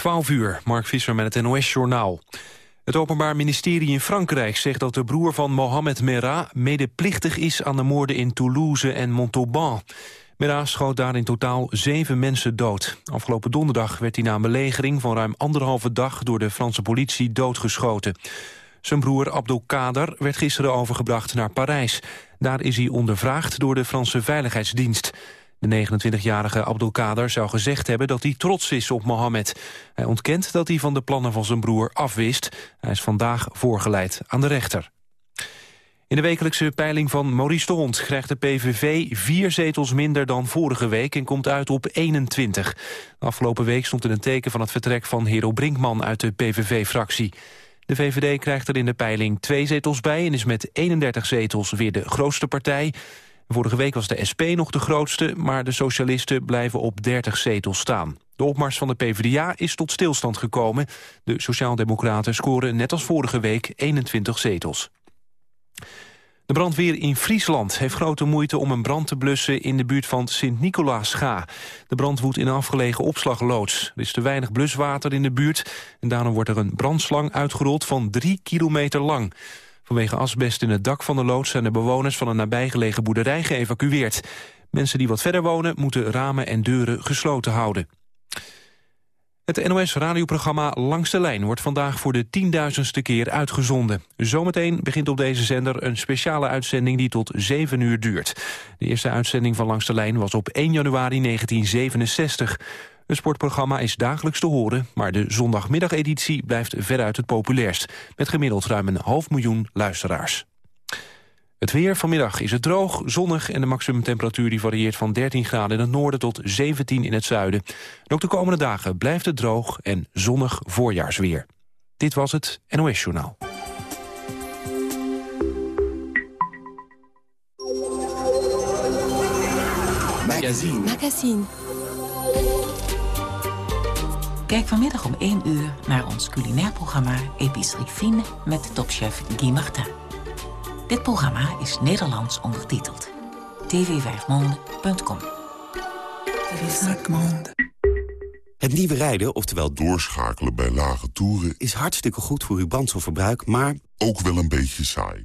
12 uur, Mark Visser met het NOS-journaal. Het Openbaar Ministerie in Frankrijk zegt dat de broer van Mohamed Merah... medeplichtig is aan de moorden in Toulouse en Montauban. Merah schoot daar in totaal zeven mensen dood. Afgelopen donderdag werd hij na een belegering van ruim anderhalve dag... door de Franse politie doodgeschoten. Zijn broer Abdelkader werd gisteren overgebracht naar Parijs. Daar is hij ondervraagd door de Franse Veiligheidsdienst. De 29-jarige Abdelkader zou gezegd hebben dat hij trots is op Mohammed. Hij ontkent dat hij van de plannen van zijn broer afwist. Hij is vandaag voorgeleid aan de rechter. In de wekelijkse peiling van Maurice de Hond krijgt de PVV vier zetels minder dan vorige week en komt uit op 21. De afgelopen week stond in een teken van het vertrek van Hero Brinkman uit de PVV-fractie. De VVD krijgt er in de peiling twee zetels bij en is met 31 zetels weer de grootste partij. Vorige week was de SP nog de grootste, maar de socialisten blijven op 30 zetels staan. De opmars van de PvdA is tot stilstand gekomen. De Sociaaldemocraten scoren net als vorige week 21 zetels. De brandweer in Friesland heeft grote moeite om een brand te blussen in de buurt van Sint-Nicolaas-Scha. De brand woedt in een afgelegen opslagloods. Er is te weinig bluswater in de buurt en daarom wordt er een brandslang uitgerold van drie kilometer lang. Vanwege asbest in het dak van de loods zijn de bewoners van een nabijgelegen boerderij geëvacueerd. Mensen die wat verder wonen moeten ramen en deuren gesloten houden. Het NOS-radioprogramma Langs de Lijn wordt vandaag voor de tienduizendste keer uitgezonden. Zometeen begint op deze zender een speciale uitzending die tot 7 uur duurt. De eerste uitzending van Langs de Lijn was op 1 januari 1967. Het sportprogramma is dagelijks te horen, maar de zondagmiddageditie blijft veruit het populairst, met gemiddeld ruim een half miljoen luisteraars. Het weer vanmiddag is het droog, zonnig en de maximumtemperatuur die varieert van 13 graden in het noorden tot 17 in het zuiden. En ook de komende dagen blijft het droog en zonnig voorjaarsweer. Dit was het NOS Journaal. Magazine. Magazine. Kijk vanmiddag om 1 uur naar ons culinair programma Epicerie Fine met topchef Guy Martin. Dit programma is Nederlands ondertiteld. tv5monde.com Het nieuwe rijden, oftewel doorschakelen bij lage toeren... is hartstikke goed voor uw brandstofverbruik, maar... ook wel een beetje saai.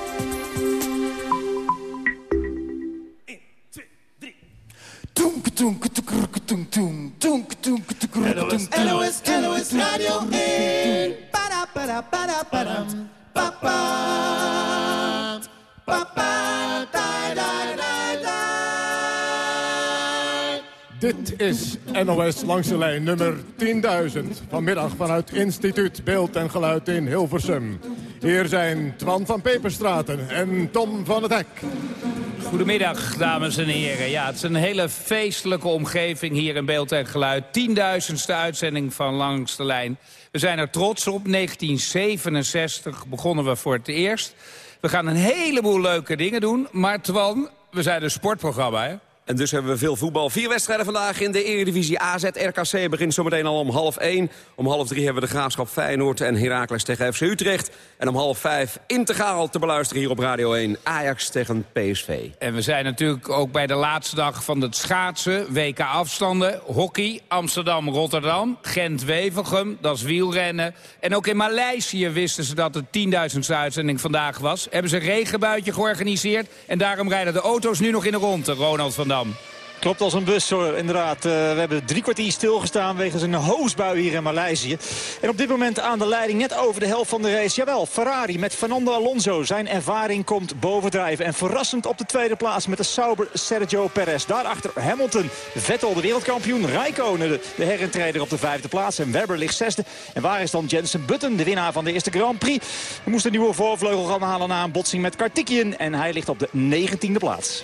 NOS, NOS Radio 1. Para, para, para, para. Papa. Papa. Da, da, da, da. Dit is NOS langs de lijn nummer 10.000. Vanmiddag vanuit Instituut Beeld en Geluid in Hilversum. Hier zijn Twan van Peperstraten en Tom van het Hek. Goedemiddag, dames en heren. Ja, het is een hele feestelijke omgeving hier in Beeld en Geluid. Tienduizendste uitzending van Langs de Lijn. We zijn er trots op. 1967 begonnen we voor het eerst. We gaan een heleboel leuke dingen doen. Maar Twan, we zijn een sportprogramma, hè? En dus hebben we veel voetbal. Vier wedstrijden vandaag in de Eredivisie AZ. RKC begint zometeen al om half 1. Om half 3 hebben we de Graafschap Feyenoord en Heracles tegen FC Utrecht. En om half 5 integraal te beluisteren hier op Radio 1. Ajax tegen PSV. En we zijn natuurlijk ook bij de laatste dag van het schaatsen. WK afstanden, hockey, Amsterdam-Rotterdam, Gent-Wevelgem. Dat is wielrennen. En ook in Maleisië wisten ze dat het 10.000ste uitzending vandaag was. Hebben ze een regenbuitje georganiseerd. En daarom rijden de auto's nu nog in de ronde, Ronald van Klopt als een bus, hoor. inderdaad. Uh, we hebben drie kwartier stilgestaan wegens een hoosbui hier in Maleisië. En op dit moment aan de leiding net over de helft van de race. Jawel, Ferrari met Fernando Alonso. Zijn ervaring komt bovendrijven. En verrassend op de tweede plaats met de Sauber Sergio Perez. Daarachter Hamilton, Vettel, de wereldkampioen. Rijkonen, de, de op de vijfde plaats. En Webber ligt zesde. En waar is dan Jensen Button, de winnaar van de eerste Grand Prix? We moesten een nieuwe voorvleugel gaan halen na een botsing met Kartikian. En hij ligt op de negentiende plaats.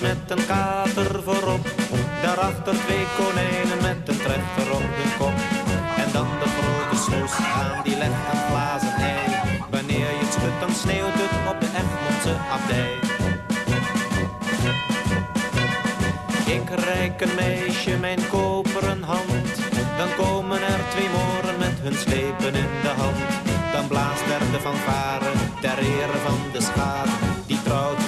Met een kater voorop. Daarachter twee konijnen met een trechter op hun kop. En dan de grote snoes aan die legt een glazen ei. Wanneer je het schudt dan sneeuwt het op de Egmondse abdij. Ik reik een meisje mijn koperen hand. Dan komen er twee moren met hun slepen in de hand. Dan blaast er de fanfare ter ere van de schaar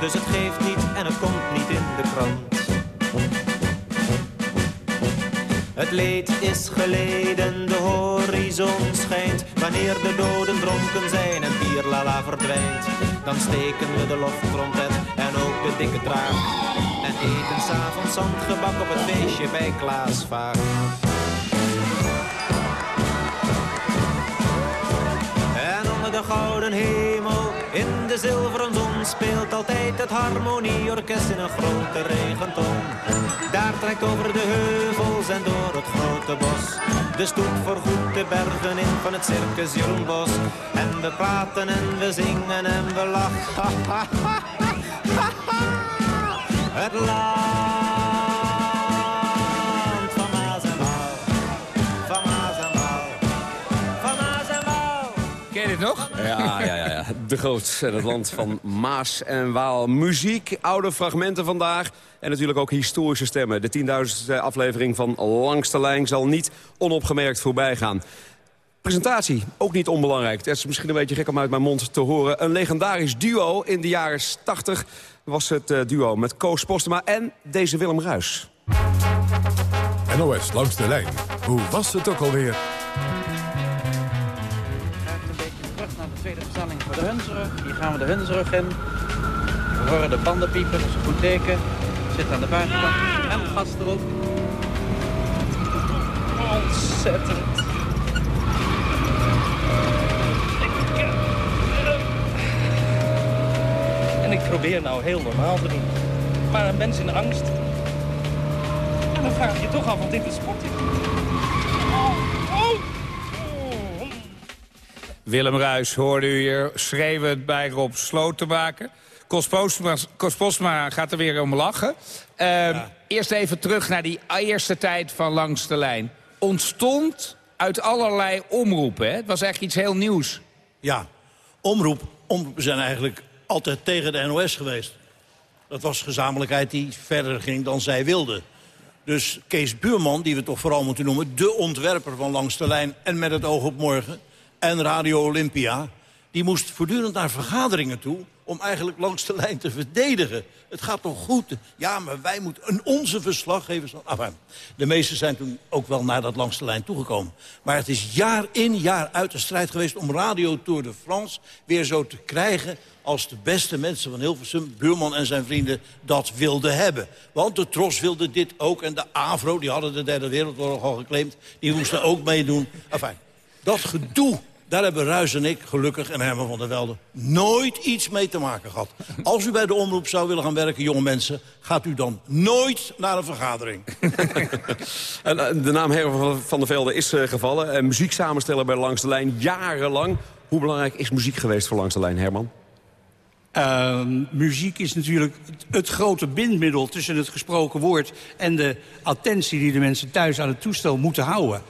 dus het geeft niet en het komt niet in de krant. Het leed is geleden, de horizon schijnt. Wanneer de doden dronken zijn en bierlala verdwijnt. Dan steken we de loftrompet en ook de dikke traag. En eten s'avonds zandgebak op het feestje bij Klaas. En onder de gouden hemel, in de zilveren zon, speelt altijd het harmonieorkest in een grote regenton. Daar trekt over de heuvels en door het grote bos. De stoet voorgoed de bergen in van het circus. En we praten en we zingen en we lachen. Het land nog? Ja, ja, ja. ja. De Groot en het land van Maas en Waal. Muziek, oude fragmenten vandaag. En natuurlijk ook historische stemmen. De 10.000ste aflevering van Langste Lijn zal niet onopgemerkt voorbij gaan. Presentatie, ook niet onbelangrijk. Het is misschien een beetje gek om uit mijn mond te horen. Een legendarisch duo in de jaren 80 was het uh, duo met Koos Postema en deze Willem Ruis. NOS langs de lijn. Hoe was het ook alweer? De. Hier gaan we de Hunsrug in. We horen de banden piepen, dat is een goed teken. Zit aan de buitenkant. En gas erop. Ontzettend. En ik probeer nou heel normaal te doen. Maar een mens in angst. En dan vraag je je toch af wat dit een sport Willem Ruis hoorde u hier schreeuwend bij Rob Sloot te maken. Postma gaat er weer om lachen. Uh, Eerst even terug naar die eerste tijd van Langs de Lijn. Ontstond uit allerlei omroepen. Hè? Het was echt iets heel nieuws. Ja, omroep, omroepen zijn eigenlijk altijd tegen de NOS geweest. Dat was gezamenlijkheid die verder ging dan zij wilden. Dus Kees Buurman, die we toch vooral moeten noemen... de ontwerper van Langs de Lijn en Met het oog op morgen... en Radio Olympia... die moest voortdurend naar vergaderingen toe om eigenlijk langs de lijn te verdedigen. Het gaat toch goed? Ja, maar wij moeten... En onze verslaggevers... Enfin, de meesten zijn toen ook wel naar dat langs de lijn toegekomen. Maar het is jaar in, jaar uit de strijd geweest... om Radio Tour de France weer zo te krijgen als de beste mensen van Hilversum, Buurman en zijn vrienden, dat wilden hebben. Want de Tros wilde dit ook en de AVRO, die hadden de derde wereldoorlog al geclaimd... die moesten ook meedoen. Enfin, dat gedoe, daar hebben Ruis en ik, gelukkig, en Herman van der Velde... nooit iets mee te maken gehad. Als u bij de omroep zou willen gaan werken, jonge mensen... gaat u dan nooit naar een vergadering. En, eh, de naam Herman van der Velde is eh, gevallen. Uh, muziek samenstellen bij Langs de Lijn, jarenlang. Hoe belangrijk is muziek geweest voor Langs de Lijn, Herman? Uh, muziek is natuurlijk het, het, grote bindmiddel tussen het gesproken woord... en de attentie die de mensen thuis aan het toestel moeten houden.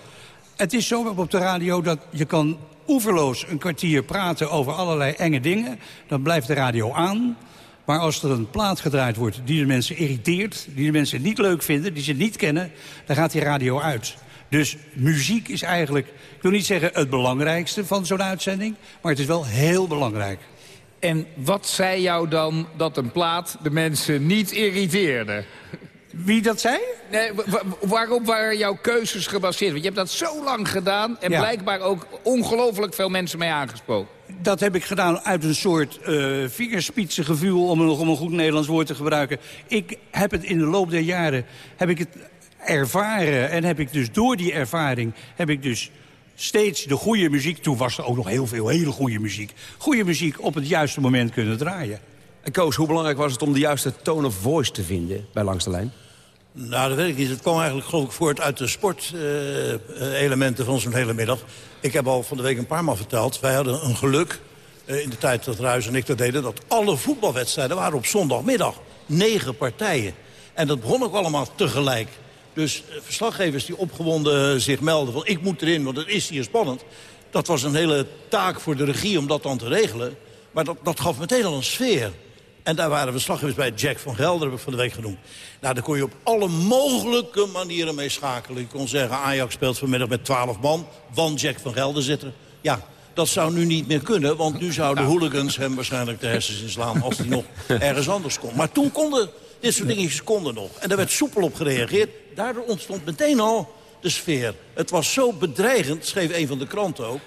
Het is zo op de radio dat je kan oeverloos een kwartier praten over allerlei enge dingen. Dan blijft de radio aan. Maar als er een plaat gedraaid wordt die de mensen irriteert... die de mensen niet leuk vinden, die ze niet kennen... dan gaat die radio uit. Dus muziek is eigenlijk, ik wil niet zeggen het belangrijkste van zo'n uitzending... maar het is wel heel belangrijk. En wat zei jou dan dat een plaat de mensen niet irriteerde? Wie dat zei? Nee, waarop waren jouw keuzes gebaseerd? Want je hebt dat zo lang gedaan en Ja. blijkbaar ook ongelooflijk veel mensen mee aangesproken. Dat heb ik gedaan uit een soort uh, vingerspitsengevoel, om, een- om een goed Nederlands woord te gebruiken. Ik heb het in de loop der jaren heb ik het ervaren. En heb ik dus door die ervaring heb ik dus steeds de goede muziek... toen was er ook nog heel veel hele goede muziek... goede muziek op het juiste moment kunnen draaien. En Koos, hoe belangrijk was het om de juiste tone of voice te vinden bij Langs de Lijn? Nou, dat weet ik niet. Het kwam eigenlijk geloof ik voort uit de sportelementen van zo'n hele middag. Ik heb al van de week een paar maal verteld. Wij hadden een geluk eh, in de tijd dat Ruijs en ik dat deden... dat alle voetbalwedstrijden waren op zondagmiddag. Negen partijen. En dat begon ook allemaal tegelijk. Dus eh, verslaggevers die opgewonden eh, zich melden van... ik moet erin, want het is hier spannend. Dat was een hele taak voor de regie om dat dan te regelen. Maar dat, dat gaf meteen al een sfeer. En daar waren verslaggevers bij Jack van Gelder, heb ik van de week genoemd. Nou, daar kon je op alle mogelijke manieren mee schakelen. Je kon zeggen, Ajax speelt vanmiddag met 12 man, want Jack van Gelder zit er. Ja, dat zou nu niet meer kunnen, want nu zouden hooligans hem waarschijnlijk de hersens inslaan... als hij nog ergens anders kon. Maar toen konden, dit soort dingetjes konden nog. En daar werd soepel op gereageerd. Daardoor ontstond meteen al de sfeer. Het was zo bedreigend, schreef een van de kranten ook...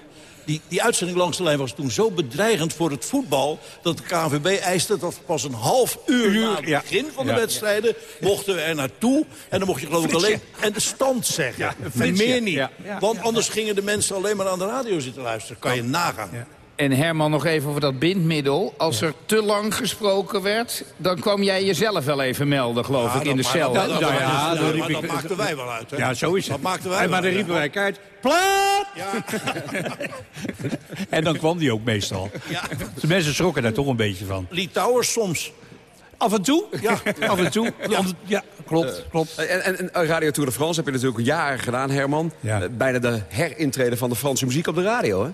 Die, die uitzending langs de lijn was toen zo bedreigend voor het voetbal... dat de KNVB eiste dat pas een half uur, na het ja. begin van de Ja. wedstrijden... mochten we er naartoe. En dan mocht je geloof ik alleen en de stand zeggen. En meer niet. Want anders gingen de mensen alleen maar aan de radio zitten luisteren. Kan je nagaan. En Herman, nog even over dat bindmiddel. Als er te lang gesproken werd, dan kwam jij jezelf wel even melden, geloof Ja, ik, in de cel. dat- ja, ja, dan maar riep ik- dat maakten wij wel uit. Hè? Ja, zo is het. Dat maakten wij En maar dan riepen wij keihard, plaat! Ja. En dan kwam die ook meestal. Ja. De mensen schrokken daar toch een beetje van. Lee Towers soms. Af en toe? Ja. Af en toe. Ja, ja klopt, klopt. En, en, en Radio Tour de France heb je natuurlijk jaren gedaan, Herman. Ja. Eh, Bijna de herintrede van de Franse muziek op de radio, hè?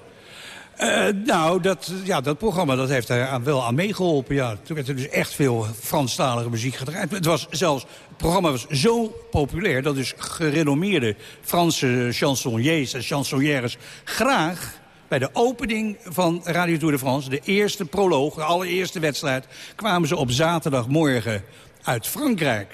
Eh, nou, dat, ja, dat programma dat heeft daar wel aan meegeholpen. Ja. Toen werd er dus echt veel Franstalige muziek gedraaid. Het, was zelfs, het programma was zo populair... dat dus gerenommeerde Franse chansonniers en chansonnières... graag bij de opening van Radio Tour de France... de eerste proloog, de allereerste wedstrijd... kwamen ze op zaterdagmorgen uit Frankrijk...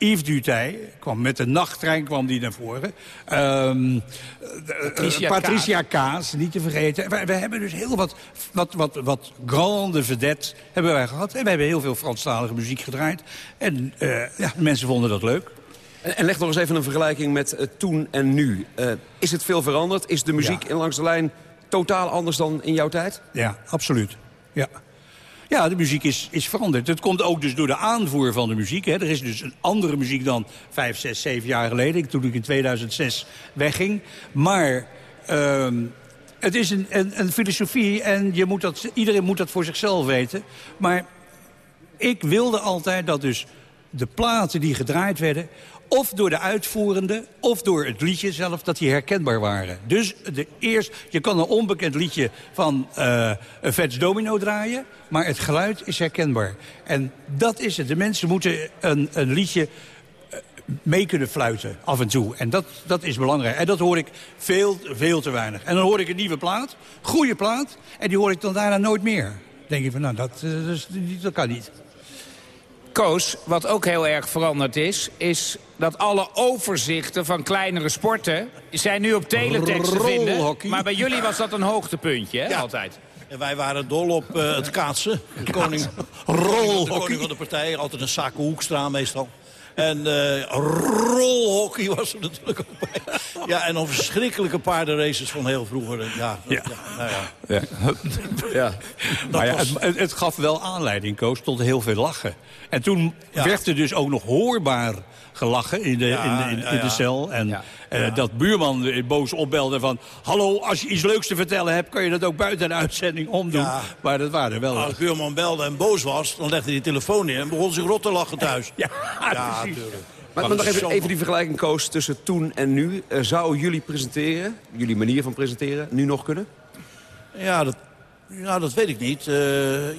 Yves Dutay kwam met de nachttrein kwam die naar voren. Ehm, eh, Patricia Patricia Kaas, niet te vergeten. We, we hebben dus heel wat, wat, wat, wat grande vedette hebben wij gehad. En we hebben heel veel Franstalige muziek gedraaid. En eh, ja, de mensen vonden dat leuk. En, en leg nog eens even een vergelijking met eh, toen en nu. Eh, is het veel veranderd? Is de muziek in Langs de Lijn totaal anders dan in jouw tijd? Ja, absoluut. Ja. Ja, de muziek is, is veranderd. Het komt ook dus door de aanvoer van de muziek. Hè. Er is dus een andere muziek dan vijf, zes, zeven jaar geleden... toen ik in 2006 wegging. Maar ehm, het is een, een, een filosofie en je moet dat, iedereen moet dat voor zichzelf weten. Maar ik wilde altijd dat dus de platen die gedraaid werden... of door de uitvoerende, of door het liedje zelf, dat die herkenbaar waren. Dus de eerst, je kan een onbekend liedje van eh een Vets Domino draaien... maar het geluid is herkenbaar. En dat is het. De mensen moeten een, een liedje eh, mee kunnen fluiten af en toe. En dat, dat is belangrijk. En dat hoor ik veel, veel te weinig. En dan hoor ik een nieuwe plaat, goede plaat... en die hoor ik dan daarna nooit meer. denk je van, nou, dat, eh, dat, dat kan niet. Koos, wat ook heel erg veranderd is... is dat alle overzichten van kleinere sporten... zijn nu op teletext te vinden. Rolhockey. Maar bij jullie was dat een hoogtepuntje, hè, Ja. altijd. En wij waren dol op eh, het kaatsen. De koning, de koning van de partij. Altijd een Sako Hoekstra meestal. En eh rolhockey was er natuurlijk ook bij. Ja, en dan verschrikkelijke paardenraces van heel vroeger. Ja, ja. nou ja. Ja. Ja. Maar ja, het, gaf wel aanleiding, Koos, tot heel veel lachen. En toen werd er dus ook nog hoorbaar gelachen in de, Ja, in de, in, ja, in de ja. cel. En Ja. eh, dat buurman eh, boos opbelde van... hallo, als je iets leuks te vertellen hebt... kan je dat ook buiten de uitzending omdoen. Maar dat waren wel... Als de buurman belde en boos was, dan legde hij de telefoon neer... en begon zich rot te lachen thuis. Ja, Ja, precies. natuurlijk. Maar, maar nog even, even die vergelijking, Koos, tussen toen en nu. Eh, zou jullie presenteren, jullie manier van presenteren, nu nog kunnen? Ja, dat, ja, dat weet ik niet. Eh,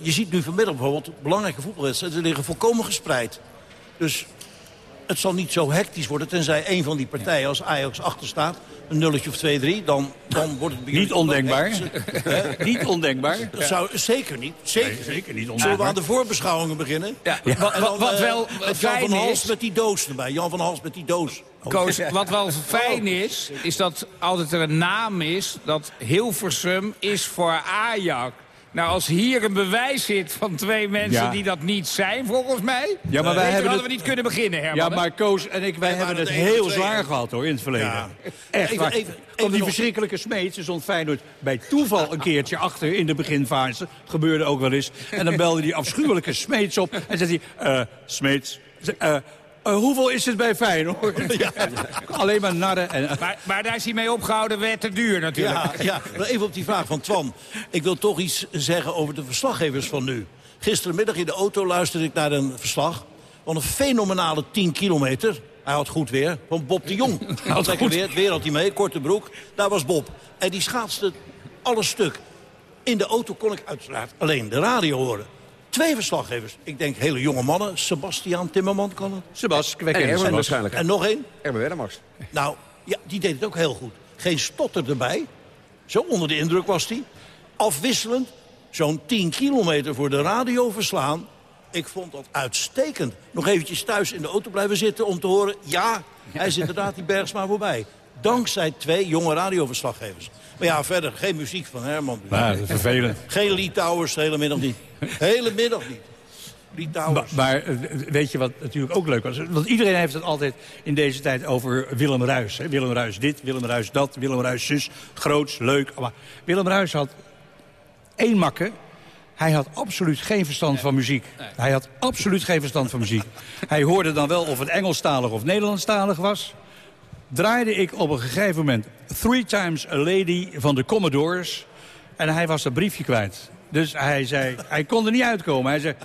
je ziet nu vanmiddag bijvoorbeeld belangrijke voetbalwedstrijden. Ze liggen volkomen gespreid. Dus het zal niet zo hectisch worden. Tenzij een van die partijen als Ajax achter staat. Een nulletje of 2-3. Dan, dan wordt het Niet ondenkbaar. Hè? Niet ondenkbaar. Dat zou, zeker niet. Zeker, Nee, zeker niet Zullen we ondenkbaar. aan de voorbeschouwingen beginnen? Ja, Wat, dan, wat, wat eh, wel Jan fijn van Hals is... met die doos erbij. Jan van Hals met die doos. Koos, wat wel fijn is, is dat altijd er een naam is... dat Hilversum is voor Ajax. Nou, als hier een bewijs zit van twee mensen Ja. die dat niet zijn, volgens mij... Ja, maar wij hebben hadden het- we niet kunnen beginnen, Herman. Ja, maar Koos en ik, wij hebben het heel twee. zwaar gehad hoor, in het verleden. Ja. Echt Even- waar. even- die nog- verschrikkelijke smeets stond Feyenoord bij toeval een keertje achter in de beginfase. Gebeurde ook wel eens. En dan belde die afschuwelijke Smeets op en zei hij... eh Smeets, eh, eh, hoeveel is het bij Feyenoord? Alleen maar narren. En, Maar, maar daar is hij mee opgehouden, werd te duur natuurlijk. Ja, even op die vraag van Twan. Ik wil toch iets zeggen over de verslaggevers van nu. Gisterenmiddag in de auto luisterde ik naar een verslag... van een fenomenale 10 kilometer. Hij had goed weer, van Bob de Jong. Hij had lekker weer, het weer had hij mee, korte broek. Daar was Bob. En die schaatste alles stuk. In de auto kon ik uiteraard alleen de radio horen. Twee verslaggevers. Ik denk hele jonge mannen. Sebastiaan Timmerman kan het. Sebas, En Erwin waarschijnlijk. En nog één. Erwin Weddermars. Nou, ja, die deed het ook heel goed. Geen stotter erbij. Zo onder de indruk was hij. Afwisselend. Zo'n 10 kilometer voor de radio verslaan. Ik vond dat uitstekend. Nog eventjes thuis in de auto blijven zitten om te horen... ja, hij is inderdaad die Bergsma voorbij. Dankzij twee jonge radioverslaggevers. Maar ja, verder geen muziek van Herman. Nou, dat is vervelend. Geen Lee Towers de hele middag niet. Hele middag niet. Lee Maar, Towers. maar eh, weet je wat natuurlijk ook leuk was? Want iedereen heeft het altijd in deze tijd over Willem Ruis. Hè? Willem Ruis dit, Willem Ruis dat, Willem Ruis zus. Groots, leuk. Maar Willem Ruis had één makke. Hij had absoluut geen verstand van muziek. Hij had absoluut geen verstand van muziek. Hij hoorde dan wel of het Engelstalig of Nederlandstalig was. Draaide ik op een gegeven moment Three Times a Lady van de Commodores. En hij was dat briefje kwijt. Dus hij zei, hij kon er niet uitkomen. Hij zei,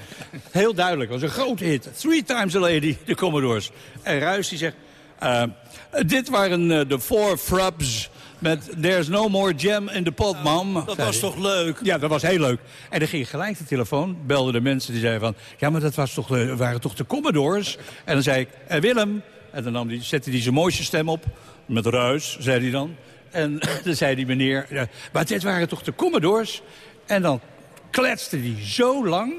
heel duidelijk, het was een grote hit. Three Times a Lady, de Commodores. En Ruis die zegt, eh, dit waren eh, de Four Frubs met There's No More Jam in the Pot, Mom. dat was toch leuk? Ja, dat was heel leuk. En dan ging gelijk de telefoon, belden de mensen die zeiden van... ja, maar dat was toch, waren toch de Commodores? En dan zei ik, eh, Willem. En dan nam die, zette hij zijn mooiste stem op. Met ruis, zei hij dan. En dan zei die meneer, ja, maar dit waren toch de Commodores? En dan kletste hij zo lang.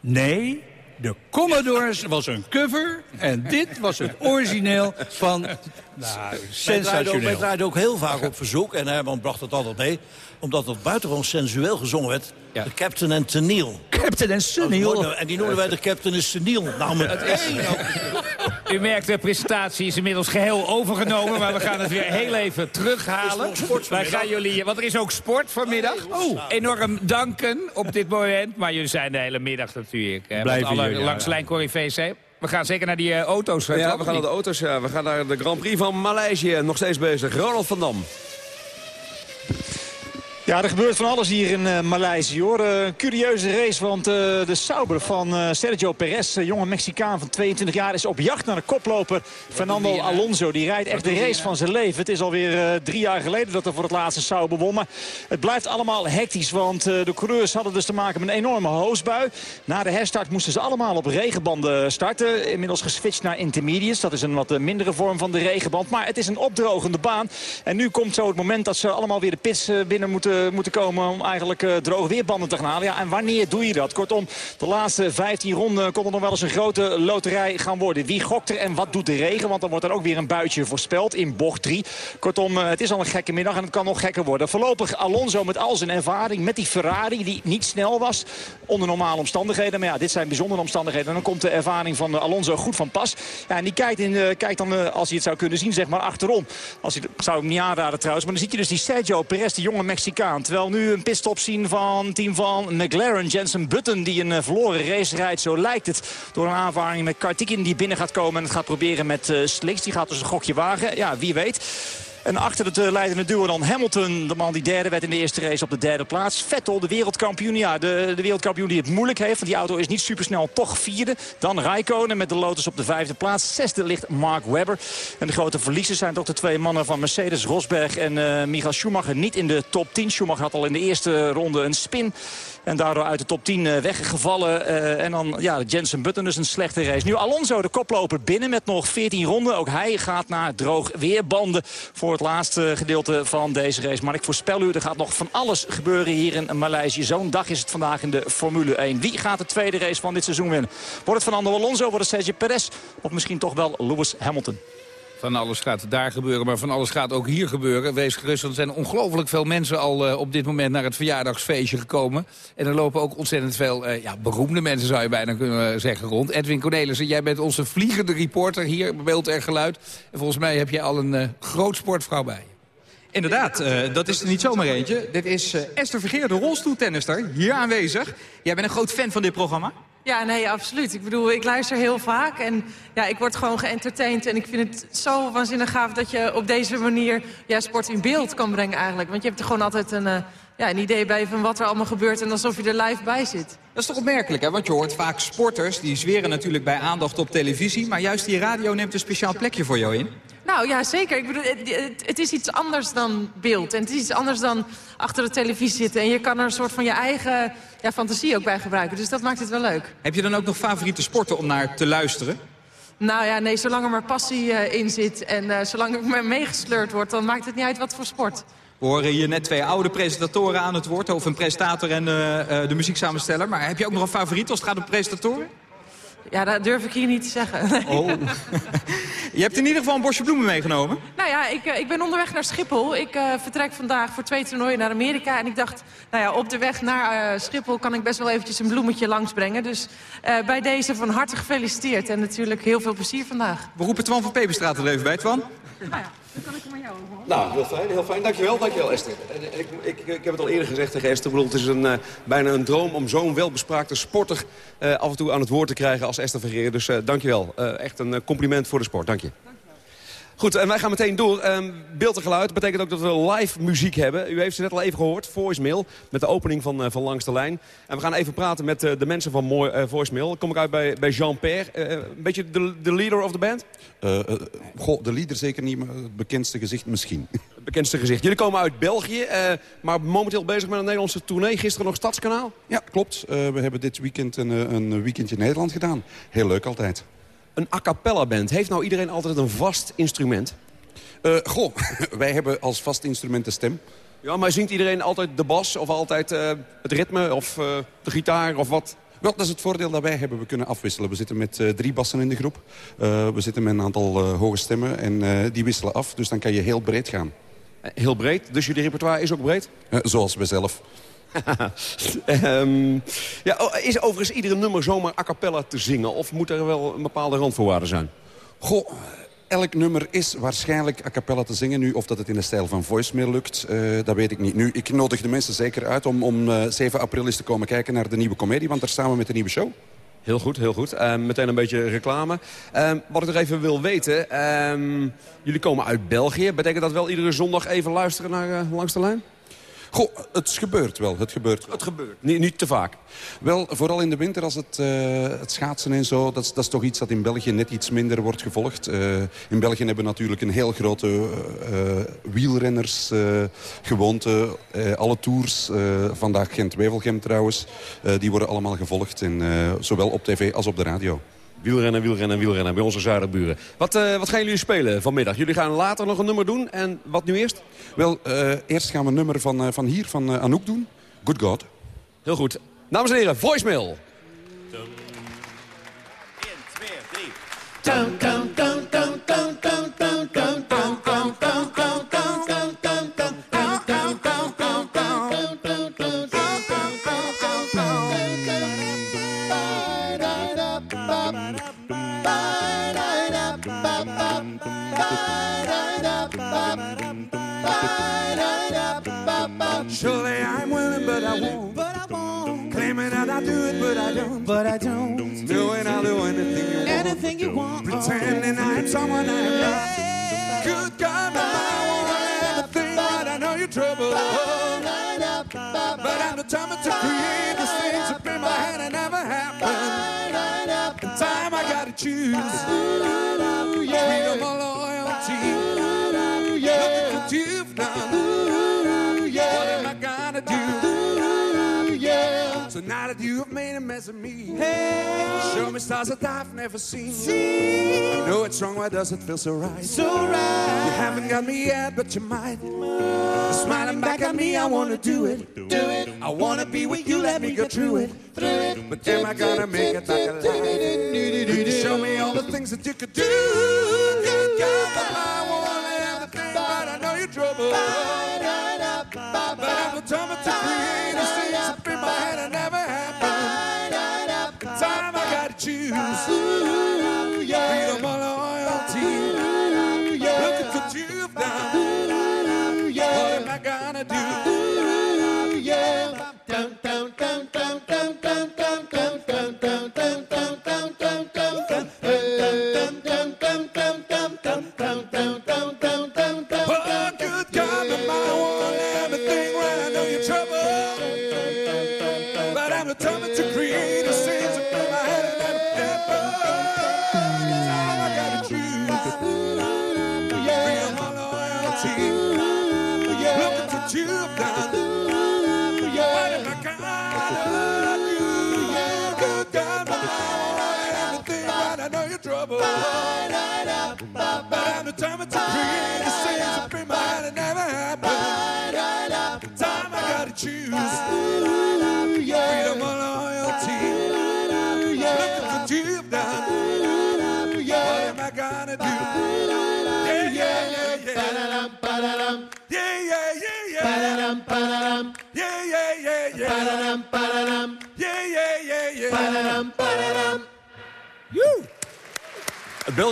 Nee, de Commodores was een cover. En dit was het origineel van... Nou, Wij draaiden, ook, wij sensationeel. draaiden ook heel vaak op verzoek. En Herman bracht het altijd mee. Omdat het buitengewoon sensueel gezongen werd. De Captain en Tennille. Captain en Sunil. En die noemden wij de Captain en Tennille. Nou, met één ook. U merkt, de presentatie is inmiddels geheel overgenomen. Maar we gaan het weer heel even terughalen. Er is nog sport Wij vanmiddag. gaan jullie, want er is ook sport vanmiddag. Oh, enorm danken op dit moment. Maar jullie zijn de hele middag natuurlijk. Hè, Blijven alle jullie, langs ja. lijn. We gaan zeker naar die eh, auto's. Ja, we gaan naar de auto's. Ja. We gaan naar de Grand Prix van Maleisië. Nog steeds bezig. Ronald van Dam. Ja, er gebeurt van alles hier in eh, Maleisië hoor. Eh, Een curieuze race, want eh, de Sauber van Sergio Perez, een jonge Mexicaan van 22 jaar, is op jacht naar de koploper Fernando Alonso. Die rijdt echt de race van zijn leven. Het is alweer drie jaar geleden dat hij voor het laatste Sauber won. Maar het blijft allemaal hectisch, want de coureurs hadden dus te maken met een enorme hoosbui. Na de herstart moesten ze allemaal op regenbanden starten. Inmiddels geswitcht naar intermediates. Dat is een wat mindere vorm van de regenband. Maar het is een opdrogende baan. En nu komt zo het moment dat ze allemaal weer de pits binnen moeten moeten komen om eigenlijk uh, droge weerbanden te gaan halen. Ja, en wanneer doe je dat? Kortom, de laatste 15 ronden kon er nog wel eens een grote loterij gaan worden. Wie gokt er en wat doet de regen? Want dan wordt er ook weer een buitje voorspeld in bocht 3. Kortom, het is al een gekke middag en het kan nog gekker worden. Voorlopig Alonso met al zijn ervaring, met die Ferrari die niet snel was onder normale omstandigheden. Maar ja, dit zijn bijzondere omstandigheden. En dan komt de ervaring van Alonso goed van pas. Ja, en die kijkt, in, kijkt dan, als hij het zou kunnen zien, zeg maar achterom. Als hij, zou hem niet aanraden trouwens. Maar dan ziet je dus die Sergio Perez, die jonge Mexicaan. Terwijl nu een pitstop zien van team van McLaren. Jensen Button die een verloren race rijdt. Zo lijkt het. Door een aanvaring met Kartikin die binnen gaat komen. En het gaat proberen met uh. Die gaat dus een gokje wagen. Ja, wie weet. En achter het uh, leidende duo dan Hamilton, de man die derde werd in de eerste race op de derde plaats. Vettel, de wereldkampioen, ja, de, de wereldkampioen die het moeilijk heeft. Want die auto is niet supersnel, toch vierde. Dan Raikkonen met de Lotus op de vijfde plaats. Zesde ligt Mark Webber. En de grote verliezers zijn toch de twee mannen van Mercedes, Rosberg en uh, Michael Schumacher. Niet in de top 10. Schumacher had al in de eerste ronde een spin. En daardoor uit de top 10 uh, weggevallen. En dan ja, Jensen Button dus een slechte race. Nu Alonso, de koploper, binnen met nog 14 ronden. Ook hij gaat naar droog weerbanden voor laatste gedeelte van deze race. Maar ik voorspel u, er gaat nog van alles gebeuren hier in Maleisië. Zo'n dag is het vandaag in de Formule 1. Wie gaat de tweede race van dit seizoen winnen? Wordt het Fernando Alonso, wordt het Sergio Perez of misschien toch wel Lewis Hamilton? Van alles gaat daar gebeuren, maar van alles gaat ook hier gebeuren. Wees gerust, er zijn ongelooflijk veel mensen al uh, op dit moment naar het verjaardagsfeestje gekomen. En er lopen ook ontzettend veel uh, ja, beroemde mensen, zou je bijna kunnen zeggen, rond. Edwin Cornelissen, jij bent onze vliegende reporter hier, beeld en geluid. En volgens mij heb jij al een groot sportvrouw bij je. Inderdaad, dat is er niet zomaar eentje. Dit is Esther Vergeer, de rolstoeltennister, hier aanwezig. Jij bent een groot fan van dit programma? Ja, nee, absoluut. Ik bedoel, ik luister heel vaak en ja, ik word gewoon geëntertained. En ik vind het zo waanzinnig gaaf dat je op deze manier ja, sport in beeld kan brengen eigenlijk. Want je hebt er gewoon altijd een, uh, ja, een idee bij van wat er allemaal gebeurt en alsof je er live bij zit. Dat is toch opmerkelijk, hè? Want je hoort vaak sporters, die zweren natuurlijk bij aandacht op televisie. Maar juist die radio neemt een speciaal plekje voor jou in. Nou ja, zeker. Ik bedoel, het, het, is iets anders dan beeld. En het is iets anders dan achter de televisie zitten. En je kan er een soort van je eigen ja, fantasie ook bij gebruiken. Dus dat maakt het wel leuk. Heb je dan ook nog favoriete sporten om naar te luisteren? Nou ja, nee, zolang er maar passie uh, in zit en uh, zolang ik meegesleurd wordt... dan maakt het niet uit wat voor sport. We horen hier net twee oude presentatoren aan het woord... over een presentator en uh, de muzieksamensteller. Maar heb je ook nog een favoriet als het gaat om presentatoren? Ja, dat durf ik hier niet te zeggen. Oh. je hebt in ieder geval een bosje bloemen meegenomen. Nou ja, ik, ik ben onderweg naar Schiphol. Ik uh, vertrek vandaag voor twee toernooien naar Amerika. En ik dacht, nou ja, op de weg naar uh, Schiphol kan ik best wel eventjes een bloemetje langsbrengen. Dus uh, bij deze van harte gefeliciteerd. En natuurlijk heel veel plezier vandaag. We roepen Twan van Peperstraat er even bij, Twan. Nou ja. Dan kan ik hem aan jou over. Nou, heel fijn, heel fijn. Dankjewel, dankjewel Esther. En, ik, ik, ik, heb het al eerder gezegd tegen Esther. Bedoel, het is een, uh, bijna een droom om zo'n welbespraakte sporter uh, af en toe aan het woord te krijgen als Esther Vergeer. Dus uh, dankjewel. echt een compliment voor de sport. Dank je. Goed, en wij gaan meteen door. Um, beeld en geluid betekent ook dat we live muziek hebben. U heeft ze net al even gehoord, voicemail, met de opening van, uh, van Langs de Lijn. En we gaan even praten met uh, de mensen van Mooi, uh, voicemail. Kom ik uit bij, bij Jean-Pierre. een beetje de, de leader of the band? goh, de leader zeker niet, maar het bekendste gezicht misschien. Het bekendste gezicht. Jullie komen uit België, maar momenteel bezig met een Nederlandse tournee. Gisteren nog Stadskanaal? Ja, klopt. we hebben dit weekend een, een weekendje in Nederland gedaan. Heel leuk altijd een a cappella band. Heeft nou iedereen altijd een vast instrument? Uh, goh, wij hebben als vast instrument de stem. Ja, maar zingt iedereen altijd de bas of altijd uh, het ritme of uh, de gitaar of wat? Wel, dat is het voordeel dat wij hebben. We kunnen afwisselen. We zitten met uh, drie bassen in de groep. we zitten met een aantal hoge stemmen en die wisselen af. Dus dan kan je heel breed gaan. Heel breed? Dus jullie repertoire is ook breed? zoals wij zelf. Um, ja, is overigens iedere nummer zomaar a cappella te zingen? Of moet er wel een bepaalde randvoorwaarde zijn? Goh, elk nummer is waarschijnlijk a cappella te zingen. Nu, of dat het in de stijl van voicemail lukt, uh, dat weet ik niet. Nu, ik nodig de mensen zeker uit om, om uh, 7 april eens te komen kijken naar de nieuwe comedie. Want daar staan we met de nieuwe show. Heel goed, heel goed. Uh, meteen een beetje reclame. Uh, wat ik nog even wil weten. Jullie komen uit België. Betekent dat wel iedere zondag even luisteren naar uh, Langs de Lijn? Goh, het gebeurt wel. Het gebeurt, wel. Het gebeurt. Niet, niet te vaak. Wel, vooral in de winter als het, uh, het schaatsen en zo... Dat is, dat is toch iets dat in België net iets minder wordt gevolgd. Uh, in België hebben we natuurlijk een heel grote uh, wielrennersgewoonte. alle tours, vandaag Gent-Wevelgem trouwens... die worden allemaal gevolgd, in, zowel op tv als op de radio. Wielrennen, wielrennen, wielrennen bij onze zuiderburen. Wat, uh, wat gaan jullie spelen vanmiddag? Jullie gaan later nog een nummer doen. En wat nu eerst? Wel, uh, eerst gaan we een nummer van, uh, van hier, van Anouk doen. Good God. Heel goed. Dames en heren, voicemail. 1, 2, 3. But I don't. But I don't. Doing, I'll do anything you want. Anything you want. Pretending I'm someone I'm not. Good God, I want anything, but I know you're trouble. But I'm determined to create these things that in my head and never happen. In time I gotta choose. Ooh, yeah. Freedom or have mess me, hey. show me stars that I've never seen. See. I know it's wrong, why does it feel so right? So right. You haven't got me yet, but you might. You're smiling back at me, I wanna do it. Do it. I wanna be with you, let me go through it. Through it. But am I gonna make it back alive? Could you show me all the things that you could do? Good God, I want everything, but I know you're trouble.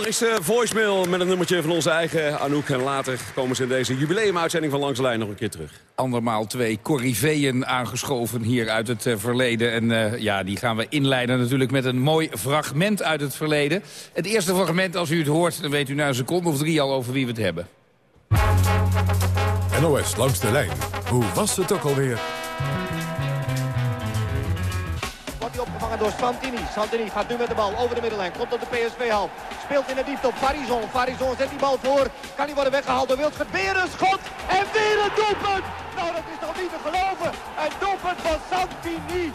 Belgische voicemail met een nummertje van onze eigen Anouk. En later komen ze in deze jubileumuitzending van Langs de Lijn nog een keer terug. Andermaal twee corriveeën aangeschoven hier uit het uh, verleden. En uh, ja, die gaan we inleiden natuurlijk met een mooi fragment uit het verleden. Het eerste fragment, als u het hoort, dan weet u na een seconde of drie al over wie we het hebben. NOS langs de lijn. Hoe was het ook alweer? Door Santini. Santini gaat nu met de bal over de middenlijn. Komt op de PSV-hal. Speelt in de diepte op Farizon. Farizon zet die bal voor. Kan hij worden weggehaald door Wildschut. Weer een schot. En weer een doelpunt. Nou, dat is toch niet te geloven. Een doelpunt van Santini.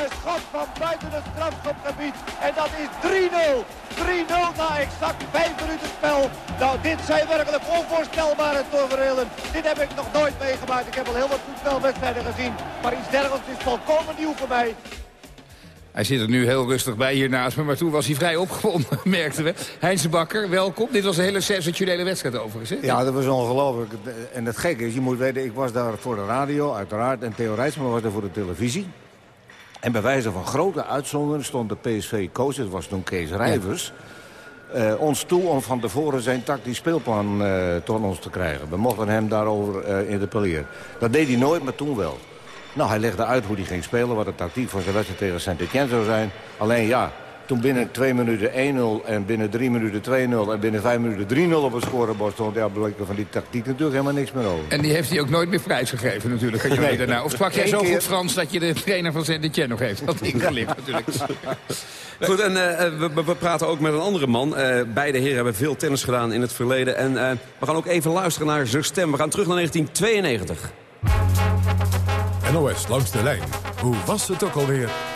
Een schot van buiten het strafschopgebied. En dat is 3-0. 3-0 na exact 5 minuten spel. Nou, dit zijn werkelijk onvoorstelbare toverelen. Dit heb ik nog nooit meegemaakt. Ik heb al heel wat voetbalwedstrijden gezien. Maar iets dergelijks is volkomen nieuw voor mij. Hij zit er nu heel rustig bij hier naast me, maar toen was hij vrij opgewonden, merkten we. Heinze Bakker, welkom. Dit was een hele sensationele wedstrijd overigens, hè? Ja, dat was ongelooflijk. En het gekke is, je moet weten, ik was daar voor de radio, uiteraard. En Theo Rijtsman was daar voor de televisie. En bij wijze van grote uitzondering stond de PSV-coach, dat was toen Kees Rijvers... Uh, ons toe om van tevoren zijn tactisch speelplan uh, tot ons te krijgen. We mochten hem daarover uh, interpelleren. Dat deed hij nooit, maar toen wel. Nou, hij legde uit hoe hij ging spelen, wat de tactiek voor zijn wedstrijd tegen Saint-Etienne zou zijn. Alleen ja, toen binnen twee minuten 1-0 en binnen drie minuten 2-0 en binnen vijf minuten 3-0 op het scorebord stond... ja, bleek er van die tactiek natuurlijk helemaal niks meer over. En die heeft hij ook nooit meer prijsgegeven natuurlijk. Jullie nee. daarna. Of sprak jij zo keer... goed Frans dat je de trainer van Saint-Etienne nog heeft? Dat ingelicht natuurlijk. Goed, en uh, we, we, praten ook met een andere man. Uh, beide heren hebben veel tennis gedaan in het verleden. En uh, we gaan ook even luisteren naar zijn stem. We gaan terug naar 1992. NOS langs de lijn. Hoe was het ook alweer?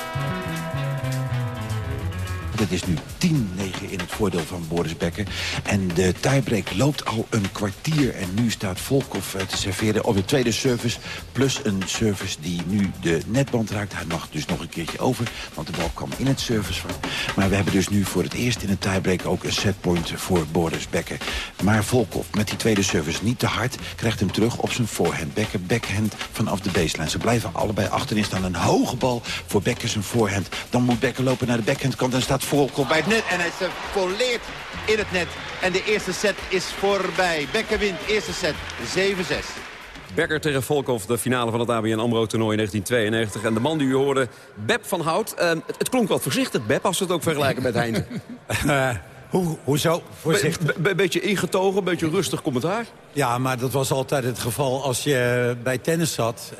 Het is nu 10-9 in het voordeel van Boris Becker. En de tiebreak loopt al een kwartier. En nu staat Volkov eh, te serveren op de tweede service. Plus een service die nu de netband raakt. Hij mag dus nog een keertje over, want de bal kwam in het service van. Maar we hebben dus nu voor het eerst in een tiebreak ook een setpoint voor Boris Becker. Maar Volkov met die tweede service niet te hard krijgt hem terug op zijn voorhand. Becker backhand vanaf de baseline. Ze blijven allebei achterin staan. Een hoge bal voor Becker zijn voorhand. Dan moet Becker lopen naar de backhandkant en staat Volkov bij het net. En hij is volleerd in het net. En de eerste set is voorbij. Becker wint eerste set 7-6. Becker tegen Volkov, de finale van het ABN AMRO-toernooi in 1992. En de man die u hoorde, Beb van Hout. Uh, het, het, klonk wat voorzichtig, Beb, als we het ook vergelijken met Heinde. Uh, hoe, hoezo voorzichtig? Een beetje ingetogen, een beetje rustig commentaar. Ja, maar dat was altijd het geval als je bij tennis zat. Uh,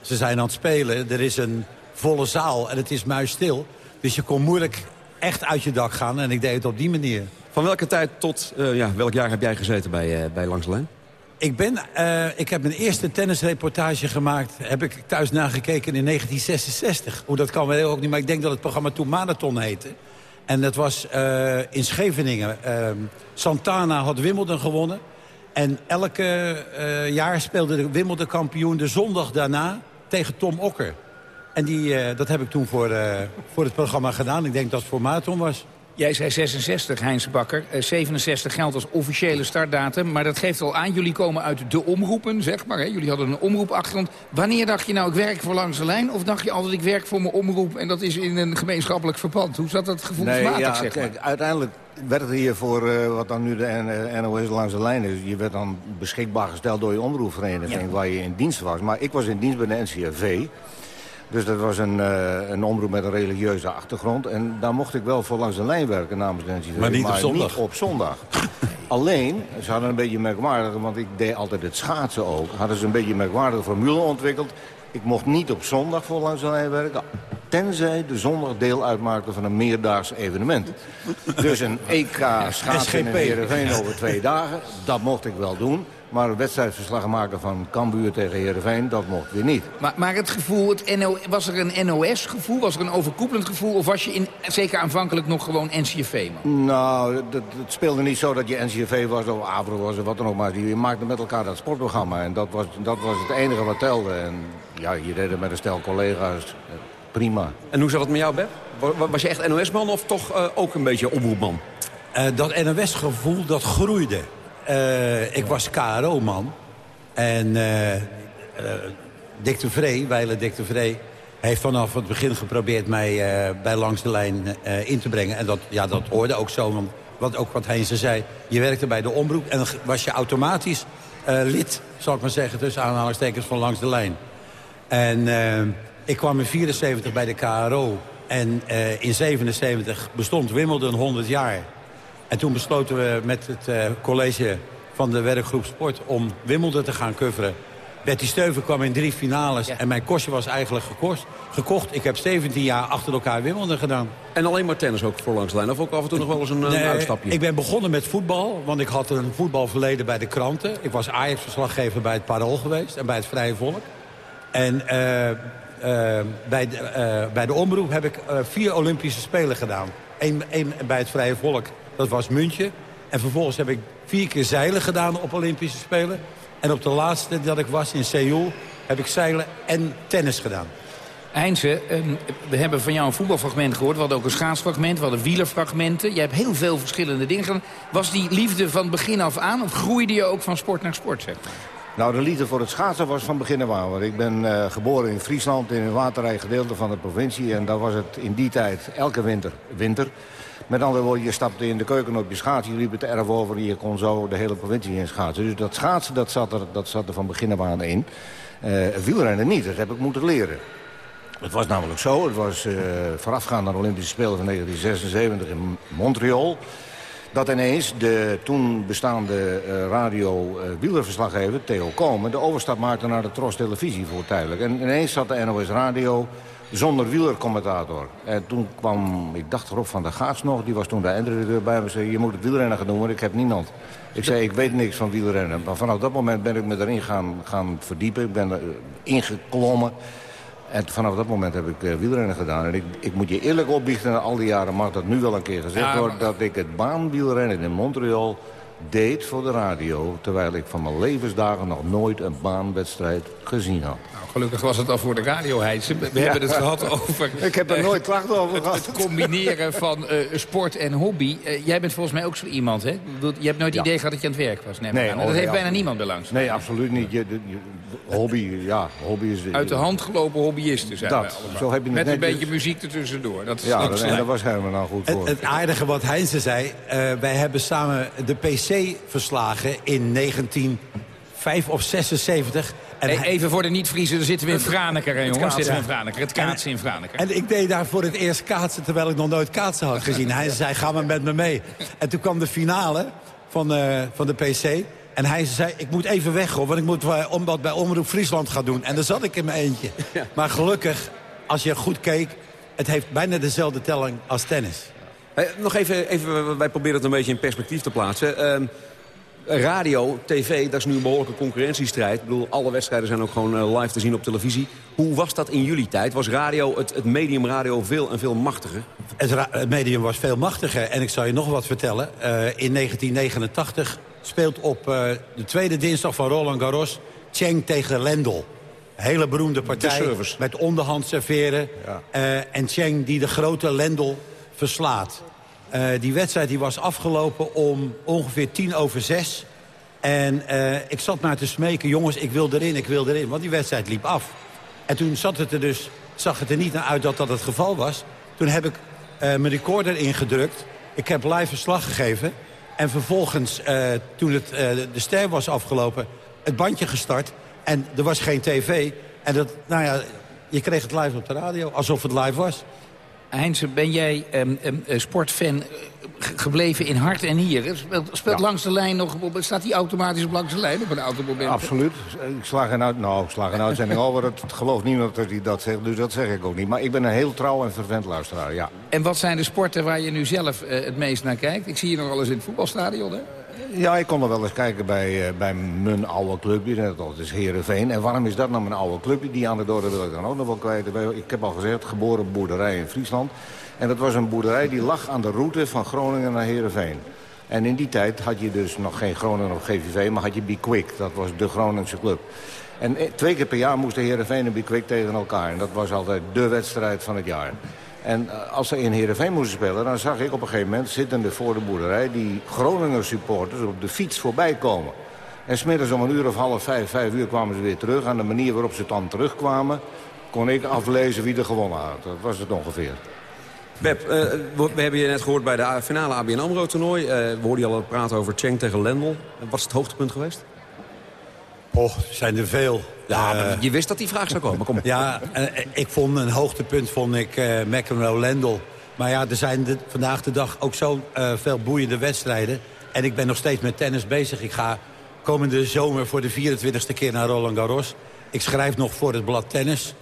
ze zijn aan het spelen, er is een volle zaal en het is muisstil. Dus je kon moeilijk echt uit je dak gaan en ik deed het op die manier. Van welke tijd tot uh, ja, welk jaar heb jij gezeten bij, uh, bij Langs Lijn? Ik, ben, uh, ik heb mijn eerste tennisreportage gemaakt. Heb ik thuis nagekeken in 1966. Hoe dat kan weet ik ook niet, maar ik denk dat het programma toen Marathon heette. En dat was in Scheveningen. Uh, Santana had Wimbledon gewonnen. En elke jaar speelde de Wimbledon kampioen de zondag daarna tegen Tom Okker. En die, uh, dat heb ik toen voor, uh, voor het programma gedaan. Ik denk dat het voor Marathon was. Jij zei 66, Heinz Bakker. Uh, 67 geldt als officiële startdatum. Maar dat geeft al aan, jullie komen uit de omroepen, zeg maar. Hè? Jullie hadden een omroepachtergrond. Wanneer dacht je nou, ik werk voor Langs de Lijn? Of dacht je altijd, ik werk voor mijn omroep... en dat is in een gemeenschappelijk verband? Hoe zat dat gevoelsmatig, nee, ja, zeg maar? Kijk, uiteindelijk werd het hier voor uh, wat dan nu de NOS Langs de Lijn is. Je werd dan beschikbaar gesteld door je omroepvereniging... Ja. waar je in dienst was. Maar ik was in dienst bij de NCRV... Dus dat was een, uh, een omroep met een religieuze achtergrond. En daar mocht ik wel voor langs de lijn werken namens de NCV. Maar niet maar op zondag? Niet op zondag. Alleen, ze hadden een beetje merkwaardig, want ik deed altijd het schaatsen ook. Hadden ze een beetje een merkwaardige formule ontwikkeld. Ik mocht niet op zondag voor langs de lijn werken. Tenzij de zondag deel uitmaakte van een meerdaags evenement. Dus een EK schaatsen in Heerenveen over twee dagen, dat mocht ik wel doen. Maar een wedstrijdverslag maken van Cambuur tegen Heerenveen, dat mocht weer niet. Maar, maar het gevoel, het NO, was er een NOS-gevoel? Was er een overkoepelend gevoel? Of was je in, zeker aanvankelijk nog gewoon NCV, man? Nou, het, het speelde niet zo dat je NCV was of Avro was of wat dan ook. Maar je maakte met elkaar dat sportprogramma. En dat was, dat was het enige wat telde. En ja, je deed het met een stel collega's. Prima. En hoe zat het met jou, Beb? Was je echt NOS-man of toch uh, ook een beetje omroepman? Uh, dat NOS-gevoel, dat groeide. Uh, ik was KRO-man. En uh, uh, Dick de Vree, Weile Dick de Vree... heeft vanaf het begin geprobeerd mij bij Langs de Lijn in te brengen. En dat, ja, dat hoorde ook zo, want wat, ook wat Heinze zei... je werkte bij de omroep en was je automatisch lid... zal ik maar zeggen, tussen aanhalingstekens van Langs de Lijn. En ik kwam in 74 bij de KRO... En in 77 bestond Wimbledon 100 jaar... En toen besloten we met het uh, college van de werkgroep Sport om Wimbledon te gaan coveren. Betty Steuven kwam in drie finales ja. en mijn kostje was eigenlijk gekost, gekocht. Ik heb 17 jaar achter elkaar Wimbledon gedaan. En alleen maar tennis ook voor langs de lijn? Of ook af en toe nog wel eens een, nee, een uitstapje? Ik ben begonnen met voetbal, want ik had een voetbalverleden bij de kranten. Ik was Ajax-verslaggever bij het Parool geweest en bij het Vrije Volk. En uh, uh, bij, de, uh, bij de omroep heb ik vier Olympische Spelen gedaan. Eén, één bij het Vrije Volk dat was München. En vervolgens heb ik vier keer zeilen gedaan op Olympische Spelen. En op de laatste dat ik was in Seoul heb ik zeilen en tennis gedaan. Heinze, we hebben van jou een voetbalfragment gehoord. We hadden ook een schaatsfragment, we hadden wielerfragmenten. Je hebt heel veel verschillende dingen gedaan. Was die liefde van begin af aan of groeide je ook van sport naar sport? Zeg maar? Nou, de liefde voor het schaatsen was van begin af aan. Want ik ben uh, geboren in Friesland, in een waterrijk gedeelte van de provincie. En daar was het in die tijd elke winter winter. Met andere woorden, je stapte in de keuken op je schaats, je liep het erf over en je kon zo de hele provincie in schaatsen. Dus dat schaatsen, dat zat er, dat zat er van begin aan in. Uh, wielrennen niet, dat heb ik moeten leren. Het was namelijk zo, het was uh, voorafgaand aan de Olympische Spelen van 1976 in Montreal... dat ineens de toen bestaande uh, radio wielerverslaggever, Theo Komen... de overstap maakte naar de Tros Televisie voor tijdelijk. En ineens zat de NOS Radio zonder wielercommentator. En toen kwam, ik dacht Rob van der Gaas nog, die was toen de eindredacteur bij me. zei, je moet het wielrennen gaan doen, want ik heb niemand. Ik zei, ik weet niks van wielrennen. Maar vanaf dat moment ben ik me erin gaan, gaan verdiepen. Ik ben er ingeklommen. En vanaf dat moment heb ik uh, wielrennen gedaan. En ik, ik moet je eerlijk opbiechten, al die jaren mag dat nu wel een keer gezegd Ja, worden... dat ik het baanwielrennen in Montreal deed voor de radio... terwijl ik van mijn levensdagen nog nooit een baanwedstrijd gezien had. Gelukkig was het al voor de radio, Heidse. We, Ja. hebben het gehad over... Ik heb er eh, nooit klachten over gehad. het combineren van eh, sport en hobby. Eh, jij bent volgens mij ook zo iemand, hè? Je hebt nooit het idee gehad dat je aan het werk was. En dat oh, heeft ja. bijna niemand belangs. Nee, absoluut niet. Je, je- je- hobby, ja, hobby is... Uit de hand gelopen hobbyisten zijn Dat, zo heb je het Met een beetje muziek ertussendoor. Dat is Ja, dat, daar was Herman nou goed voor. het aardige wat Heinze zei, eh, wij hebben samen de PC verslagen in 1905 of 76. Hij- Even voor de niet-Vriezen, dan zitten we in Franeker, hè, jongens. Zitten we in. Franeker. Het kaatsen in Franeker. En ik deed daar voor het eerst kaatsen, terwijl ik nog nooit kaatsen had gezien. Hij zei, ga maar met me mee. En toen kwam de finale van, eh, van de PC. En hij zei, ik moet even weg, hoor, want ik moet eh, bij Omroep Friesland gaan doen. En daar zat ik in mijn eentje. Maar gelukkig, als je goed keek, het heeft bijna dezelfde telling als tennis. Nog even, even, wij proberen het een beetje in perspectief te plaatsen. Ehm, radio, tv, dat is nu een behoorlijke concurrentiestrijd. Ik bedoel, alle wedstrijden zijn ook gewoon eh, live te zien op televisie. Hoe was dat in jullie tijd? Was radio, het, het medium radio veel en veel machtiger? Het, medium was veel machtiger. En ik zal je nog wat vertellen. Eh, in 1989 speelt op eh, de tweede dinsdag van Roland Garros... Cheng tegen Lendl. Hele beroemde partij. Met onderhand serveren. En Cheng die de grote Lendl verslaat. Eh, die wedstrijd die was afgelopen om ongeveer tien over zes. En eh, ik zat maar te smeken, jongens, ik wil erin, ik wil erin. Want die wedstrijd liep af. En toen zat het er dus, zag het er niet naar uit dat dat het geval was. Toen heb ik eh, mijn recorder ingedrukt. Ik heb live verslag gegeven. En vervolgens, toen het, de ster was afgelopen, het bandje gestart. En er was geen tv. En dat, nou ja, je kreeg het live op de radio, alsof het live was. Heinze, ben jij eh, sportfan eh, ge- gebleven in hart en nieren? Speelt, speelt langs de lijn nog, staat die automatisch op langs de lijn op een automoment? Absoluut. Ik sla geen, uit, nou, ik sla geen uitzending over. Het, gelooft niemand dat hij dat zegt, dus dat zeg ik ook niet. Maar ik ben een heel trouw en fervent luisteraar, ja. En wat zijn de sporten waar je nu zelf eh, het meest naar kijkt? Ik zie je nog wel eens in het voetbalstadion, hè? Ja, ik kon er wel eens kijken bij, eh, bij mijn oude clubje. Dat is Heerenveen. En waarom is dat nou mijn oude clubje? Die anekdote wil ik dan ook nog wel kwijt. Ik heb al gezegd, geboren boerderij in Friesland. En dat was een boerderij die lag aan de route van Groningen naar Heerenveen. En in die tijd had je dus nog geen Groningen of GVV, maar had je Be Quick. Dat was de Groningse club. En eh, twee keer per jaar moesten Heerenveen en Be Quick tegen elkaar. En dat was altijd de wedstrijd van het jaar. En eh, als ze in Heerenveen moesten spelen, dan zag ik op een gegeven moment... zittende voor de boerderij die Groninger supporters op de fiets voorbij komen. En smiddags om een uur of half vijf, vijf uur kwamen ze weer terug. Aan de manier waarop ze dan terugkwamen, kon ik aflezen wie er gewonnen had. Dat was het ongeveer. Beb, eh, we we hebben je net gehoord bij de finale ABN AMRO-toernooi. Eh, we hoorden je al praten over Cheng tegen Lendl. Wat is het hoogtepunt geweest? Oh, zijn er veel. Ja, Eh, je wist dat die vraag zou komen. Kom. Ja, eh, ik vond een hoogtepunt vond ik eh McEnroe Lendl. Maar ja, er zijn de- vandaag de dag ook zo veel boeiende wedstrijden. En ik ben nog steeds met tennis bezig. Ik ga komende zomer voor de 24ste keer naar Roland Garros. Ik schrijf nog voor het blad tennis.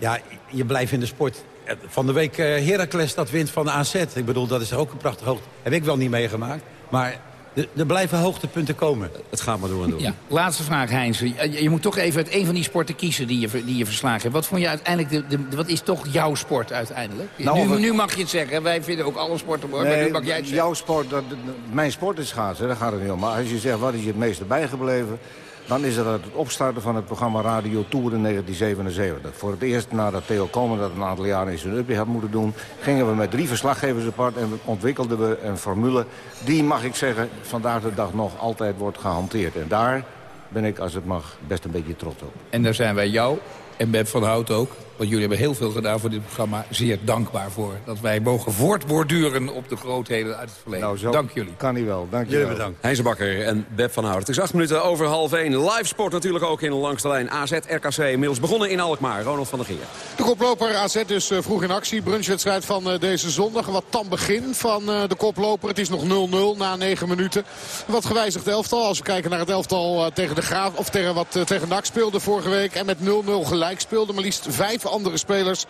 Ja, je blijft in de sport. Van de week eh Heracles dat wint van de AZ. Ik bedoel, dat is ook een prachtig hoogte. Heb ik wel niet meegemaakt. Maar er- er blijven hoogtepunten komen. Het gaat maar door en door. Ja, laatste vraag, Heinz. Je, je moet toch even uit een van die sporten kiezen die je, die je verslagen hebt. Wat vond je uiteindelijk, de, de- wat is toch jouw sport uiteindelijk? Nou, nu, nu mag je het zeggen. Wij vinden ook alle sporten mooi, maar nu mag jij het zeggen. jouw sport, dat, mijn sport is schaatsen, daar gaat het niet om. Maar als je zegt, wat is je het meeste bijgebleven... dan is het het opstarten van het programma Radio Tour in 1977. Voor het eerst nadat Theo Komen dat een aantal jaren in zijn upje had moeten doen... gingen we met drie verslaggevers apart en ontwikkelden we een formule... die, mag ik zeggen, vandaag de dag nog altijd wordt gehanteerd. En daar ben ik, als het mag, best een beetje trots op. En daar zijn wij jou en Beb van Hout ook. Want jullie hebben heel veel gedaan voor dit programma. Zeer dankbaar voor. Dat wij mogen voortborduren op de grootheden uit het verleden. Nou, zo Dank jullie. Kan niet wel, dank Jullie wel. bedankt. Heinze Bakker en Beb van Hout. Het is acht minuten over half één. Live sport natuurlijk ook in langs de lijn. AZ, RKC inmiddels begonnen in Alkmaar. Ronald van der Geer. De koploper AZ dus eh, vroeg in actie. Brunchwedstrijd van eh, deze zondag. Wat tam begin van eh, de koploper. Het is nog 0-0 na 9 minuten. Wat gewijzigd elftal. Als we kijken naar het elftal eh, tegen de Graaf. Of tegen wat tegen NAC speelde vorige week. En met 0-0 gelijk speelde. Maar liefst vijf andere spelers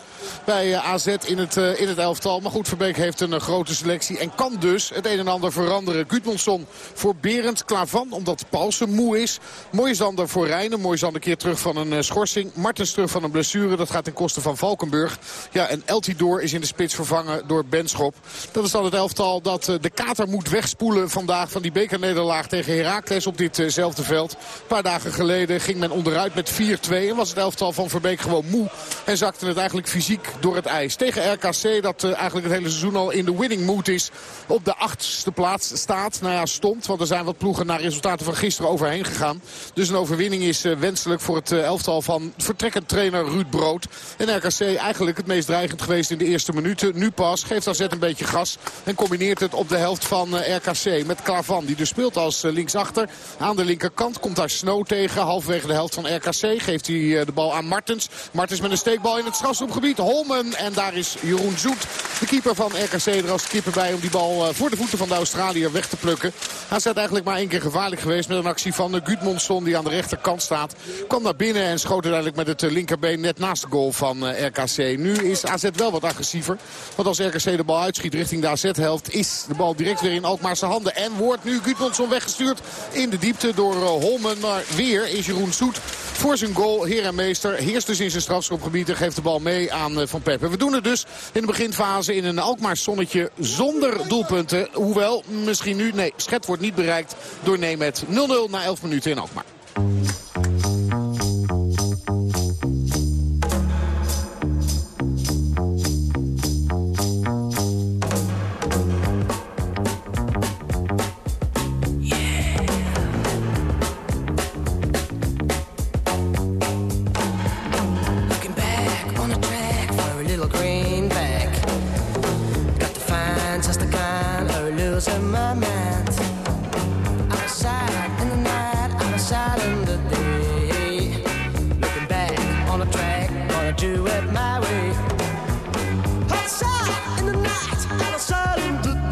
bij eh, AZ in het, eh, in het elftal. Maar goed, Verbeek heeft een eh, grote selectie en kan dus het een en ander veranderen. Gudmundsson voor Berend Klavan, omdat Paulsen moe is. Moisander voor Rijnen. Moisander keer terug van een schorsing. Martens terug van een blessure. Dat gaat ten koste van Valkenburg. Ja, en Eltidoor is in de spits vervangen door Benschop. Dat is dan het elftal dat de kater moet wegspoelen vandaag van die bekernederlaag tegen Heracles op ditzelfde veld. Een paar dagen geleden ging men onderuit met 4-2 en was het elftal van Verbeek gewoon moe. En zakte het eigenlijk fysiek door het ijs. Tegen RKC dat eh, eigenlijk het hele seizoen al in de winning mood is. Op de achtste plaats staat. Nou ja, stond. Want er zijn wat ploegen naar resultaten van gisteren overheen gegaan. Dus een overwinning is eh, wenselijk voor het eh, elftal van vertrekkend trainer Ruud Brood. En RKC eigenlijk het meest dreigend geweest in de eerste minuten. Nu pas geeft AZ een beetje gas. En combineert het op de helft van RKC met Klavan. Die dus speelt als linksachter. Aan de linkerkant komt daar Snow tegen. Halfwege de helft van RKC geeft hij de bal aan Martens. Martens met een steekbal in het strafschopgebied. Holmen. En daar is Jeroen Zoet. De keeper van RKC er als keeper bij om die bal eh, voor de voeten van de Australiër weg te plukken. Staat eigenlijk maar één keer gevaarlijk geweest met een actie van eh, Gudmundsson die aan de rechterkant staat. Kwam naar binnen en schoot uiteindelijk met het eh, linkerbeen net naast de goal van RKC. Nu is AZ wel wat agressiever. Want als RKC de bal uitschiet richting de AZ-helft is de bal direct weer in Alkmaarse handen. En wordt nu Gudmundsson weggestuurd in de diepte door Holmen. Maar weer is Jeroen Soet voor zijn goal. Heer en meester heerst dus in zijn strafschopgebied geeft de bal mee aan eh, Van Peppe. We doen het dus in de beginfase in een Alkmaars zonnetje zonder doelpunten. Hoewel misschien nu, nee, Schet wordt niet bereikt door Nemet. 0-0 na 11 minuten in Alkmaar. Do it my way. Out of in the night, out of sight in the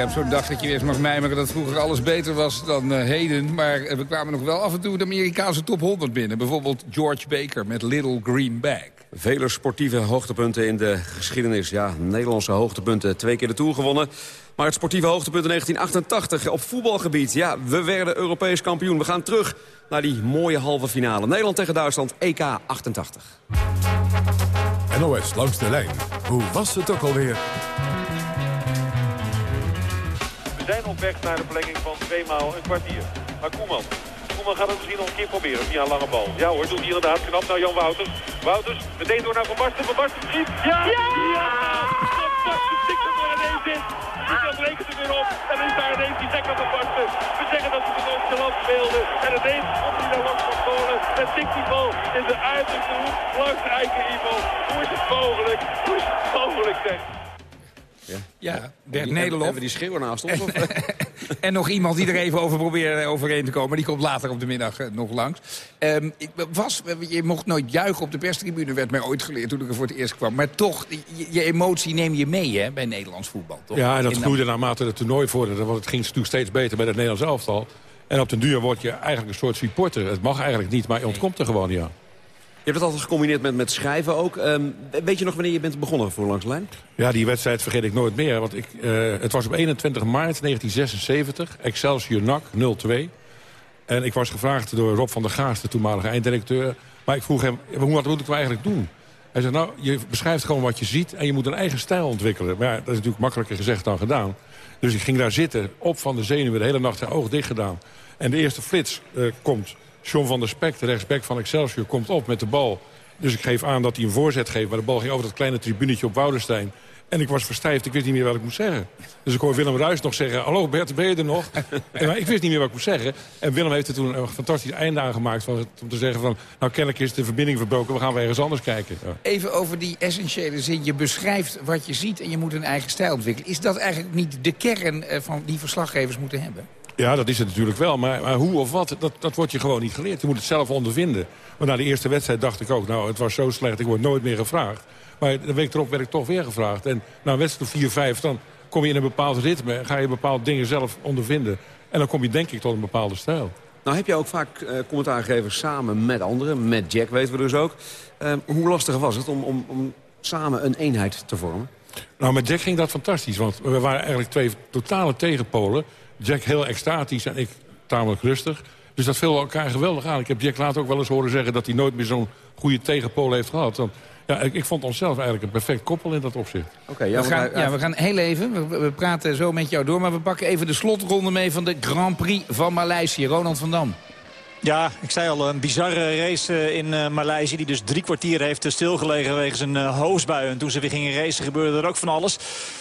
heb zo'n dag dat je weer eens mag mijmeren dat vroeger alles beter was dan eh, heden. Maar eh, we kwamen nog wel af en toe de Amerikaanse top 100 binnen. Bijvoorbeeld George Baker met Little Green Bag. Vele sportieve hoogtepunten in de geschiedenis. Ja, Nederlandse hoogtepunten. Twee keer de Tour gewonnen. Maar het sportieve hoogtepunt in 1988 op voetbalgebied. Ja, we werden Europees kampioen. We gaan terug naar die mooie halve finale. Nederland tegen Duitsland, EK 88. NOS langs de lijn. Hoe was het ook alweer? Op weg naar de verlenging van twee maal een kwartier. Maar Koeman, Koeman gaat het misschien nog een keer proberen via een lange bal. Ja hoor, doet hij inderdaad knap naar Jan Wouters. Wouters, meteen door naar Van Basten. Van Basten schiet. Ja! Ja! Van Basten stikt er maar ineens in. Dan rekent er weer op. En is daar ineens die zeker van Basten. We zeggen dat ze de nonchalant speelden. En ineens komt hij daar langs van Polen. En tikt die bal in de uiterste hoek langs de eiken Ivo. Hoe is het mogelijk? Hoe is het mogelijk zeg? Ja, Bert Die- Nederlof. Hebben we die schreeuwen naast ons? of? En nog iemand die er even over probeert overheen te komen. Die komt later op de middag eh, nog langs. Ehm, ik was, je mocht nooit juichen op de perstribune, werd mij ooit geleerd toen ik er voor het eerst kwam. Maar toch, je, je emotie neem je mee hè, bij Nederlands voetbal. Toch? Ja, en dat groeide naarmate het toernooi vorderde. Want het ging toen steeds beter bij het Nederlands elftal. En op den duur word je eigenlijk een soort supporter. Het mag eigenlijk niet, maar je ontkomt er gewoon niet aan. Je hebt het altijd gecombineerd met, met schrijven ook. Ehm, weet je nog wanneer je bent begonnen voor Langs Lijn? Ja, die wedstrijd vergeet ik nooit meer. Want ik, eh, het was op 21 maart 1976. Excelsior NAC 0-2. En ik was gevraagd door Rob van der Gaas, de toenmalige einddirecteur. Maar ik vroeg hem, wat moet ik nou eigenlijk doen? Hij zei, nou, je beschrijft gewoon wat je ziet... en je moet een eigen stijl ontwikkelen. Maar ja, dat is natuurlijk makkelijker gezegd dan gedaan. Dus ik ging daar zitten, op van de zenuwen, de hele nacht zijn oog dicht gedaan. En de eerste flits eh, komt. John van der Spek, de rechtsback van Excelsior, komt op met de bal. Dus ik geef aan dat hij een voorzet geeft. Maar de bal ging over dat kleine tribunetje op Woudenstein. En ik was verstijfd, ik wist niet meer wat ik moest zeggen. Dus ik hoor Willem Ruijs nog zeggen... Hallo Bert, ben je er nog? en, maar ik wist niet meer wat ik moest zeggen. En Willem heeft er toen een fantastisch einde aangemaakt... Van, om te zeggen van, nou kennelijk is de verbinding verbroken... we gaan weer ergens anders kijken. Ja. Even over die essentiële zin. Je beschrijft wat je ziet en je moet een eigen stijl ontwikkelen. Is dat eigenlijk niet de kern eh, van die verslaggevers moeten hebben? Ja, dat is het natuurlijk wel. Maar, maar hoe of wat, dat, dat wordt je gewoon niet geleerd. Je moet het zelf ondervinden. Want na de eerste wedstrijd dacht ik ook... nou, het was zo slecht, ik word nooit meer gevraagd. Maar de week erop werd ik toch weer gevraagd. En na een wedstrijd of 4-5, dan kom je in een bepaald ritme... en ga je bepaalde dingen zelf ondervinden. En dan kom je denk ik tot een bepaalde stijl. Nou heb je ook vaak eh, commentaar gegeven samen met anderen. Met Jack weten we dus ook. Ehm, hoe lastig was het om, om, om samen een eenheid te vormen? Nou, met Jack ging dat fantastisch. Want we waren eigenlijk twee totale tegenpolen. Jack heel extatisch en ik tamelijk rustig. Dus dat viel elkaar geweldig aan. Ik heb Jack later ook wel eens horen zeggen... dat hij nooit meer zo'n goede tegenpool heeft gehad. Want, ja, ik, ik vond onszelf eigenlijk een perfect koppel in dat opzicht. Oké, we, gaan, ja, we gaan heel even, we, we praten zo met jou door... maar we pakken even de slotronde mee van de Grand Prix van Maleisië. Ronald van Dam. Ja, ik zei al, een bizarre race eh, in uh, Maleisië... die dus drie kwartier heeft uh, stilgelegen wegens een hoosbui. En toen ze weer gingen racen gebeurde er ook van alles.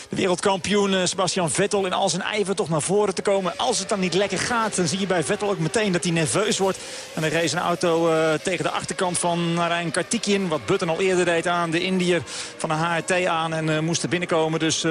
De wereldkampioen Sebastian Vettel in al zijn ijver toch naar voren te komen. Als het dan niet lekker gaat, dan zie je bij Vettel ook meteen dat hij nerveus wordt. En hij race een auto tegen de achterkant van Narijn Kartikian. Wat Button al eerder deed aan de Indiër van de HRT aan. En moest er binnenkomen dus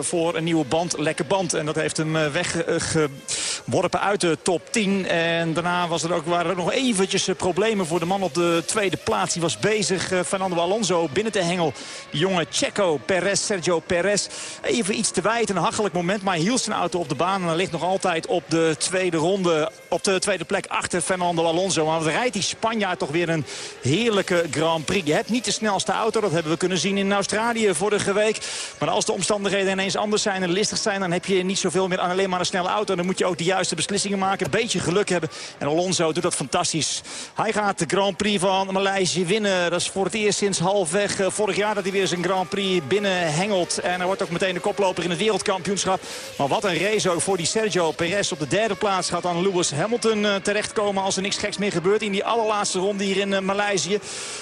voor een nieuwe band, lekker band. En dat heeft hem weggeworpen uit de top 10. En daarna was er ook waren er nog eventjes problemen voor de man op de tweede plaats. Die was bezig, uh, Fernando Alonso, binnen te hengel. Die jonge Checo Perez, Sergio Perez. Even iets te wijd, een hachelijk moment. Maar hield zijn auto op de baan. En hij ligt nog altijd op de tweede ronde. Op de tweede plek achter Fernando Alonso. Maar wat rijdt die Spanjaard toch weer een heerlijke Grand Prix. Je hebt niet de snelste auto. Dat hebben we kunnen zien in Australië vorige week. Maar als de omstandigheden ineens anders zijn en listig zijn... dan heb je niet zoveel meer aan alleen maar een snelle auto. Dan moet je ook de juiste beslissingen maken. Een beetje geluk hebben. En Alonso doet dat fantastisch. Hij gaat de Grand Prix van Maleisië winnen. Dat is voor het eerst sinds halfweg uh, vorig jaar dat hij weer zijn Grand Prix binnen hengelt. En hij wordt ook meteen de koploper in het wereldkampioenschap. Maar wat een race ook voor die Sergio Perez. Op de derde plaats gaat dan Lewis Hamilton uh, terechtkomen als er niks geks meer gebeurt in die allerlaatste ronde hier in uh, Maleisië.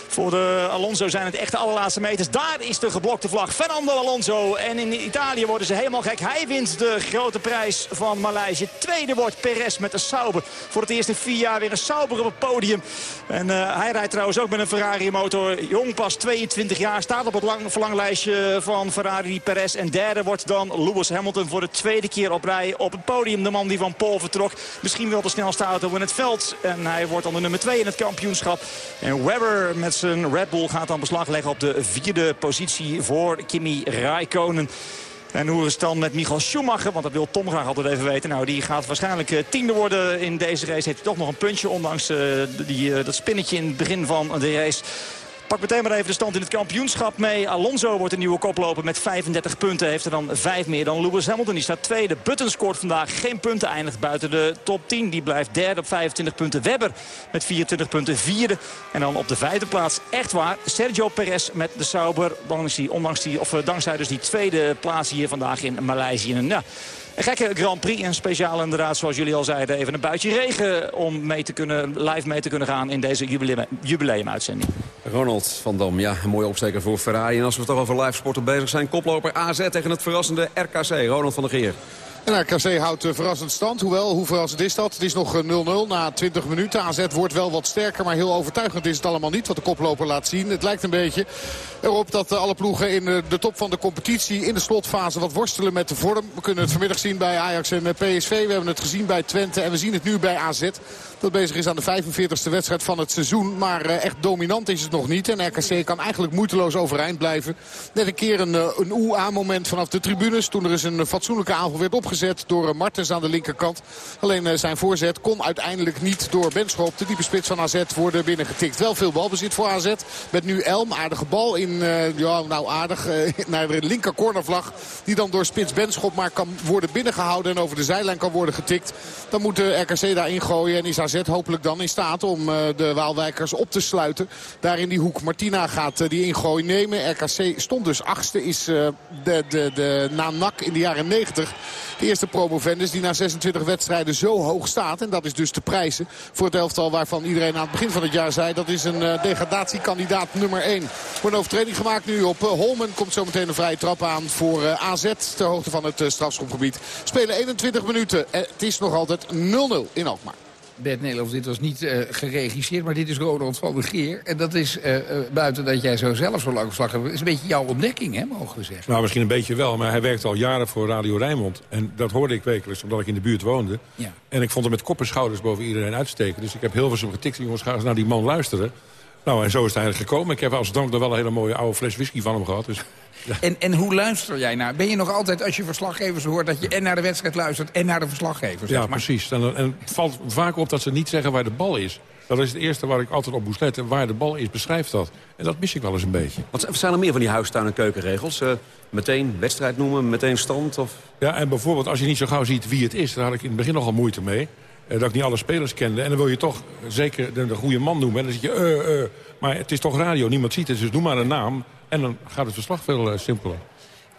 Voor de Alonso zijn het echt de allerlaatste meters. Daar is de geblokte vlag. Fernando Alonso. En in Italië worden ze helemaal gek. Hij wint de grote prijs van Maleisië. Tweede wordt Perez met de Sauber. Voor het eerst in vier jaar weer een Sauber op het podium. En uh, hij rijdt trouwens ook met een Ferrari motor. Jong pas 22 jaar. Staat op het lang, verlanglijstje van Ferrari Perez. En derde wordt dan Lewis Hamilton voor de tweede keer op rij op het podium. De man die van Paul vertrok. Misschien wel de snelste auto in het veld. En hij wordt dan de nummer 2 in het kampioenschap. En Webber met zijn Red Bull gaat dan beslag leggen op de vierde positie voor Kimi Raikkonen. En hoe is het dan met Michael Schumacher? Want dat wil Tom graag altijd even weten. Nou, die gaat waarschijnlijk eh, tiende worden in deze race. Heeft hij toch nog een puntje, ondanks eh, die, eh, dat spinnetje in het begin van de race. Pak meteen maar even de stand in het kampioenschap mee. Alonso wordt een nieuwe koploper met 35 punten. Heeft er dan vijf meer dan Lewis Hamilton. Die staat tweede. Button scoort vandaag geen punten. Eindigt buiten de top 10. Die blijft derde op 25 punten. Webber met 24 punten vierde. En dan op de vijfde plaats, echt waar, Sergio Perez met de Sauber. Ondanks die, ondanks die, of eh, dankzij dus die tweede plaats hier vandaag in Maleisië. Ja, een gekke Grand Prix en speciaal inderdaad, zoals jullie al zeiden, even een buitje regen om mee te kunnen, live mee te kunnen gaan in deze jubileum, jubileumuitzending. Ronald van Dam, ja, een mooie opsteker voor Ferrari. En als we toch over live sporten bezig zijn, koploper AZ tegen het verrassende RKC. Ronald van der Geer. En RKC houdt uh, verrassend stand. Hoewel, hoe verrassend is dat? Het is nog 0-0 na 20 minuten. AZ wordt wel wat sterker, maar heel overtuigend is het allemaal niet. Wat de koploper laat zien. Het lijkt een beetje erop dat uh, alle ploegen in de top van de competitie... in de slotfase wat worstelen met de vorm. We kunnen het vanmiddag zien bij Ajax en PSV. We hebben het gezien bij Twente en we zien het nu bij AZ. Dat bezig is aan de 45e wedstrijd van het seizoen. Maar echt dominant is het nog niet. En RKC kan eigenlijk moeiteloos overeind blijven. Net een keer een, een oe-aan-moment vanaf de tribunes. Toen er eens een fatsoenlijke aanval werd opgezet opgezet door Martens aan de linkerkant. Alleen zijn voorzet kon uiteindelijk niet door Benschop, de diepe spits van AZ, worden binnengetikt. Wel veel balbezit voor AZ. Met nu Elm, aardige bal in, uh, ja nou aardig, naar de linker cornervlag. Die dan door spits Benschop maar kan worden binnengehouden en over de zijlijn kan worden getikt. Dan moet de RKC daar ingooien en is AZ hopelijk dan in staat om de Waalwijkers op te sluiten. Daar in die hoek. Martina gaat die ingooi nemen. RKC stond dus achtste, is de, de, de, na NAC in de jaren 90 de eerste promovendus die na 26 wedstrijden zo hoog staat. En dat is dus te prijzen voor het elftal waarvan iedereen aan het begin van het jaar zei... dat is een uh, degradatiekandidaat nummer 1. Wordt een overtreding gemaakt nu op uh, Holmen. Komt zo meteen een vrije trap aan voor uh, AZ ter hoogte van het strafschopgebied. Spelen 21 minuten. het is nog altijd 0-0 in Alkmaar. Bert Nederlands, dit was niet uh, geregisseerd, maar dit is Ronald van der Geer. En dat is, uh, uh, buiten dat jij zo zelf zo lang verslag hebt, is een beetje jouw ontdekking, hè, mogen we zeggen. Nou, misschien een beetje wel, maar hij werkt al jaren voor Radio Rijnmond. En dat hoorde ik wekelijks, omdat ik in de buurt woonde. Ja. En ik vond hem met kop en schouders boven iedereen uitsteken. Dus ik heb heel veel getikt, jongens, ga eens naar die man luisteren. Nou, en zo is het eigenlijk gekomen. Ik heb als dank nog wel een hele mooie oude fles whisky van hem gehad. Dus ja. En, en hoe luister jij naar? Ben je nog altijd, als je verslaggevers hoort... dat je en naar de wedstrijd luistert en naar de verslaggevers? Ja, zeg maar. precies. En, en het valt vaak op dat ze niet zeggen waar de bal is. Dat is het eerste waar ik altijd op moest letten. Waar de bal is, beschrijft dat. En dat mis ik wel eens een beetje. Wat zijn er meer van die huistuin- en keukenregels? Uh, meteen wedstrijd noemen, meteen stand? Of... Ja, en bijvoorbeeld als je niet zo gauw ziet wie het is... daar had ik in het begin nogal moeite mee. Uh, dat ik niet alle spelers kende. En dan wil je toch zeker de, de goede man noemen. En dan zit je... Uh, uh. Maar het is toch radio, niemand ziet het. Dus noem maar een naam. En dan gaat het verslag veel simpeler.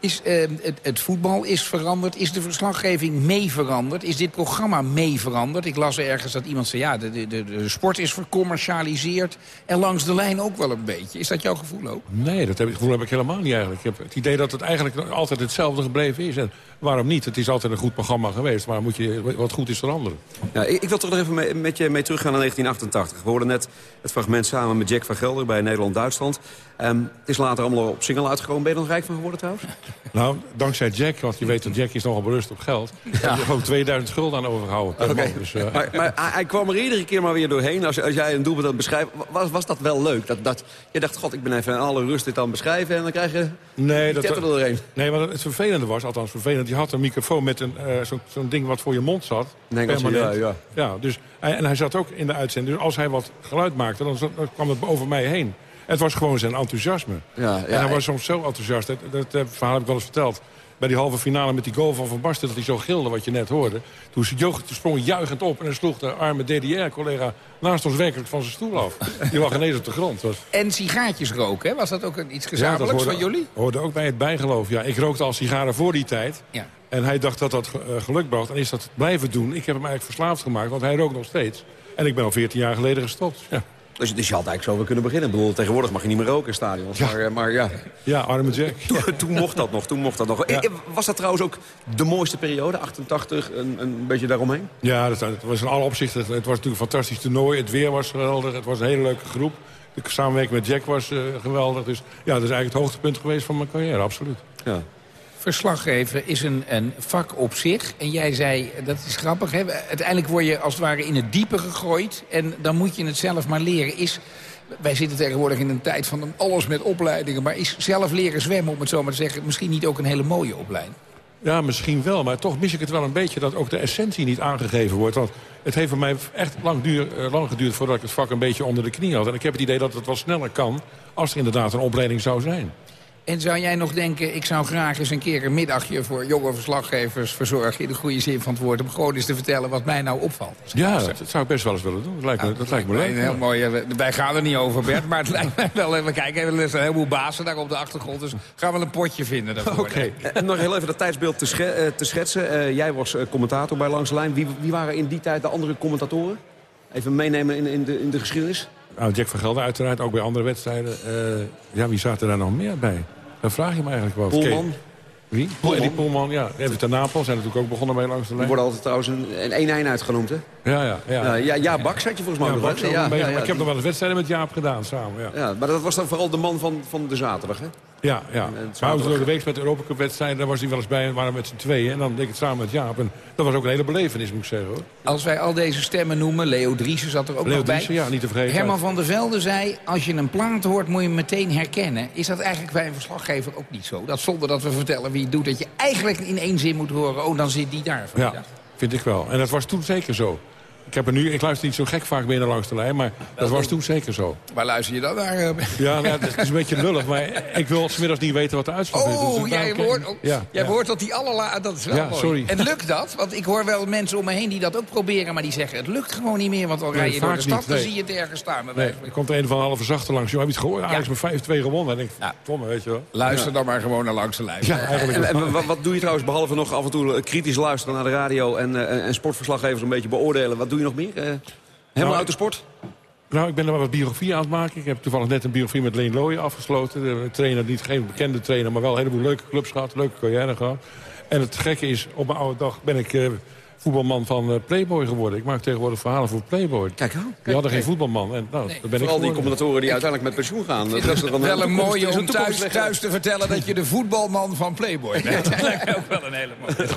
Is, uh, het, het, voetbal is veranderd. Is de verslaggeving mee veranderd? Is dit programma mee veranderd? Ik las ergens dat iemand zei... ja, de, de, de, sport is vercommercialiseerd. En langs de lijn ook wel een beetje. Is dat jouw gevoel ook? Nee, dat heb, gevoel heb ik helemaal niet eigenlijk. Ik heb het idee dat het eigenlijk altijd hetzelfde gebleven is. En waarom niet? Het is altijd een goed programma geweest. Maar moet je wat goed is veranderen? Ja, ik, ik wil toch nog even mee, met je mee teruggaan naar 1988. We hoorden net het fragment samen met Jack van Gelder bij Nederland-Duitsland. Um, het is later allemaal op single uitgekomen. Ben je er nog rijk van geworden trouwens? Nou, dankzij Jack, want je weet dat Jack is nogal berust op geld. Ja. Heb je gewoon 2000 gulden aan overgehouden okay. Dus, uh... maar, maar hij kwam er iedere keer maar weer doorheen. Als, als jij een doelpunt aan het beschrijven, was, was dat wel leuk? Dat, dat, je dacht, god, ik ben even in alle rust dit aan het beschrijven... en dan krijg je nee, dat, er doorheen. Nee, maar het vervelende was, althans vervelend... je had een microfoon met een, uh, zo'n zo ding wat voor je mond zat. Nee, ja, ja. ja dus, en hij zat ook in de uitzending. Dus als hij wat geluid maakte, dan, dan kwam het over mij heen. Het was gewoon zijn enthousiasme. Ja, ja, en hij was soms zo enthousiast. Dat, dat, dat verhaal heb ik wel eens verteld. Bij die halve finale met die goal van Van Basten... dat hij zo gilde, wat je net hoorde. Toen, sprong juichend op en dan sloeg de arme DDR-collega... naast ons werkelijk van zijn stoel af. Die lag ineens op de grond. Was... En sigaartjes roken, hè? was dat ook iets gezamenlijks ja, hoorde, van jullie? hoorde ook bij het bijgeloof. Ja, ik rookte al sigaren voor die tijd. Ja. En hij dacht dat dat uh, geluk bracht. En is dat blijven doen. Ik heb hem eigenlijk verslaafd gemaakt, want hij rookt nog steeds. En ik ben al 14 jaar geleden gestopt. Ja. Dus, dus je had eigenlijk zo weer kunnen beginnen. Ik bedoel, tegenwoordig mag je niet meer roken in stadions. Ja. Maar, maar ja. Ja, arme Jack. Toen, toen, mocht dat nog, toen mocht dat nog. Ja. Was dat trouwens ook de mooiste periode, 88, een, een beetje daaromheen? Ja, dat, was in alle opzichten. Het was natuurlijk een fantastisch toernooi. Het weer was geweldig. Het was een hele leuke groep. De samenwerking met Jack was uh, geweldig. Dus ja, dat is eigenlijk het hoogtepunt geweest van mijn carrière, absoluut. Ja. Verslaggever is een, een vak op zich. En jij zei, dat is grappig, hè? uiteindelijk word je als het ware in het diepe gegooid... en dan moet je het zelf maar leren. Is, wij zitten tegenwoordig in een tijd van alles met opleidingen... maar is zelf leren zwemmen, om het zo maar te zeggen... misschien niet ook een hele mooie opleiding? Ja, misschien wel. Maar toch mis ik het wel een beetje dat ook de essentie niet aangegeven wordt. Want het heeft voor mij echt lang, duur, eh, lang geduurd voordat ik het vak een beetje onder de knie had. En ik heb het idee dat het wel sneller kan als er inderdaad een opleiding zou zijn. En zou jij nog denken, ik zou graag eens een keer een middagje... voor jonge verslaggevers verzorgen in de goede zin van het woord... om gewoon eens te vertellen wat mij nou opvalt? Ja, dat, zou ik best wel eens willen doen. Dat lijkt me, dat lijkt me leuk. Heel mooi. Wij gaan er niet over, Bert, maar het lijkt mij wel... We kijken, er zijn een heleboel bazen daar op de achtergrond... dus gaan we een potje vinden daarvoor. Oké. En nog heel even dat tijdsbeeld te, sche eh, te schetsen. Uh, jij was commentator bij Langs de Lijn. Wie, wie, waren in die tijd de andere commentatoren? Even meenemen in, in, de, in de geschiedenis. Nou, Jack van Gelder uiteraard, ook bij andere wedstrijden. ja, wie zaten daar nog meer bij? Dan vraag je me eigenlijk wel. Poelman? Wie? Poelman. Die Poelman, ja. Napels zijn natuurlijk ook begonnen bij langs de lijn. Die worden altijd trouwens een 1-1 uitgenoemd, hè? Ja, ja. Ja, ja, ja Baks had je volgens mij ja, Baks, ja, ja, ja, Ik heb nog wel eens wedstrijden met Jaap gedaan samen, ja. ja. Maar dat was dan vooral de man van, van de zaterdag, hè? Ja, ja. Maar door de week met de Europa Cup wedstrijden, daar was hij wel eens bij en waren we met z'n tweeën. En dan deed ik het samen met Jaap. En dat was ook een hele belevenis, moet ik zeggen. Hoor. Als wij al deze stemmen noemen, Leo Driessen zat er ook Leo nog bij. Ja, niet te vergeten. Herman van der Velde zei, als je een plaat hoort, moet je hem meteen herkennen. Is dat eigenlijk bij een verslaggever ook niet zo? Dat zonder dat we vertellen wie het doet, dat je eigenlijk in één zin moet horen... oh, dan zit die daar. Ja, vind ik wel. En dat was toen zeker zo. Ik, heb er nu, ik luister niet zo gek vaak meer naar langs de lijn, maar dat was toen zeker zo. Waar luister je dan naar? eh? Ja, nou, het is een beetje lullig, maar ik wil smiddags niet weten wat de uitslag is. Oh, Dus jij hoort, oh, ja, jij ja. hoort dat die allerla... Dat is wel Ja, mooi. sorry. En lukt dat? Want ik hoor wel mensen om me heen die dat ook proberen... maar die zeggen, het lukt gewoon niet meer. Want al Nee, rij je door de stad, niet, dan zie je het ergens staan. Nee, er komt een van de halve zachte langs. Joh, heb je het gehoord? Ajax met 5-2 gewonnen. En ik denk, domme, weet je wel. Luister Ja. dan maar gewoon naar langs de lijn. Ja, eigenlijk En, wat, wat doe je trouwens, behalve nog af en toe eh, kritisch luisteren naar de radio... en, eh, en, en sportverslaggevers een beetje beoordelen. Wat doe je nog meer? Eh, helemaal Nou, uit de sport? Nou, ik ben er wel wat biografie aan het maken. Ik heb toevallig net een biografie met Leen Looyen afgesloten. De trainer, niet geen bekende trainer, maar wel een heleboel leuke clubs gehad. Leuke carrière gehad. En het gekke is, op mijn oude dag ben ik eh, voetbalman van eh, Playboy geworden. Ik maak tegenwoordig verhalen voor Playboy. Kijk, oh. Die hadden geen voetbalman. En, nou, ben ik Vooral die commentatoren die uiteindelijk met pensioen gaan. Het Dat is is wel een mooie is om thuis, thuis te vertellen dat je de voetbalman van Playboy bent. Dat lijkt me ook wel een hele mooie.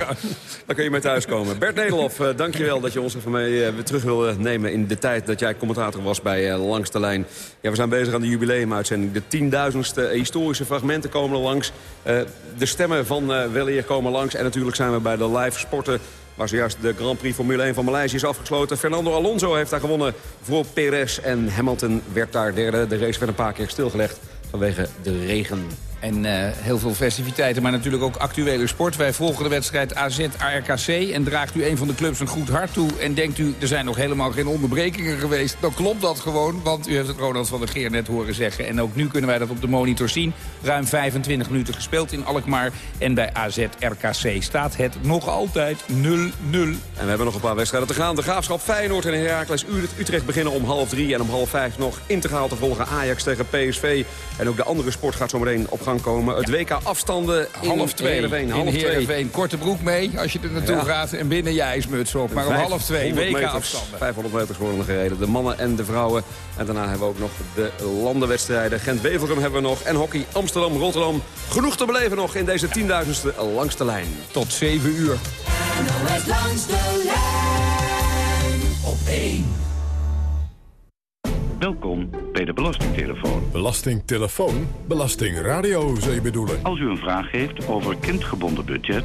Daar kun je mee thuiskomen. Bert Nederlof, eh, dankjewel dat je ons even mee eh, weer terug wil nemen... in de tijd dat jij commentator was bij eh, Langs de Lijn. Ja, we zijn bezig aan de jubileumuitzending. De tienduizendste historische fragmenten komen er langs. Eh, de stemmen van eh Weleer komen langs. En natuurlijk zijn we bij de live sporten... waar zojuist de Grand Prix Formule 1 van Maleisië is afgesloten. Fernando Alonso heeft daar gewonnen voor Perez. En Hamilton werd daar derde. De race werd een paar keer stilgelegd vanwege de regen. En eh, heel veel festiviteiten, maar natuurlijk ook actuele sport. Wij volgen de wedstrijd AZ-ARKC en draagt u een van de clubs een goed hart toe... en denkt u, er zijn nog helemaal geen onderbrekingen geweest... dan klopt dat gewoon, want u heeft het Ronald van der Geer net horen zeggen. En ook nu kunnen wij dat op de monitor zien. Ruim 25 minuten gespeeld in Alkmaar. En bij AZ-RKC staat het nog altijd 0-0. En we hebben nog een paar wedstrijden te gaan. De Graafschap Feyenoord en Heracles Utrecht beginnen om half drie. En om half vijf nog integraal te volgen Ajax tegen PSV. En ook de andere sport gaat zo meteen op gang komen. Het WK afstanden in half twee. Heerenveen. In Half twee. Heerenveen. Korte broek mee als je er naartoe Ja. gaat. En binnen je ijsmuts op. Maar om half twee, 100 WK meters, afstanden. 500 meters worden er gereden. De mannen en de vrouwen. En daarna hebben we ook nog de landenwedstrijden. Gent-Wevelgem hebben we nog. En hockey Amsterdam-Rotterdam. Genoeg te beleven nog in deze tienduizendste langste lijn. Tot 7 uur. Langs de lijn op 1. Welkom bij de Belastingtelefoon. Belastingtelefoon? Belastingradio, zou je bedoelen? Als u een vraag heeft over kindgebonden budget.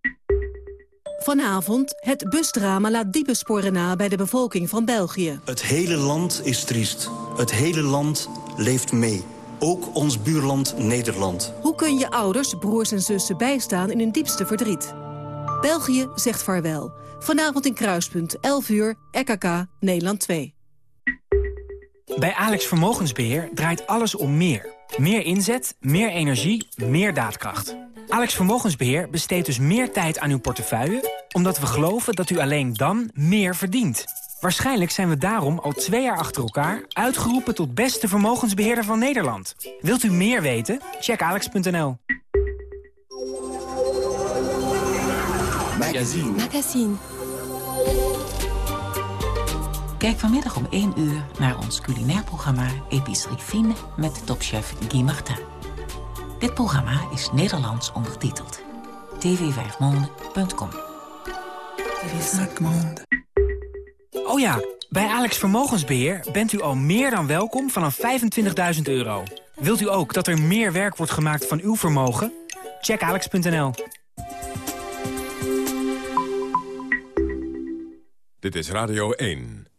Vanavond, het busdrama laat diepe sporen na bij de bevolking van België. Het hele land is triest. Het hele land leeft mee. Ook ons buurland Nederland. Hoe kun je ouders, broers en zussen bijstaan in hun diepste verdriet? België zegt vaarwel. Vanavond in Kruispunt, 11 uur, RKK, Nederland 2. Bij Alex Vermogensbeheer draait alles om meer. Meer inzet, meer energie, meer daadkracht. Alex Vermogensbeheer besteedt dus meer tijd aan uw portefeuille... omdat we geloven dat u alleen dan meer verdient. Waarschijnlijk zijn we daarom al twee jaar achter elkaar... uitgeroepen tot beste vermogensbeheerder van Nederland. Wilt u meer weten? Check alex.nl. Magazine. Magazine. Kijk vanmiddag om 1 uur naar ons culinair programma Epicerie Fine met topchef Guy Martin. Dit programma is Nederlands ondertiteld. tv5monde.com Oh ja, bij Alex Vermogensbeheer bent u al meer dan welkom vanaf 25.000 euro. Wilt u ook dat er meer werk wordt gemaakt van uw vermogen? Check alex.nl. Dit is Radio 1.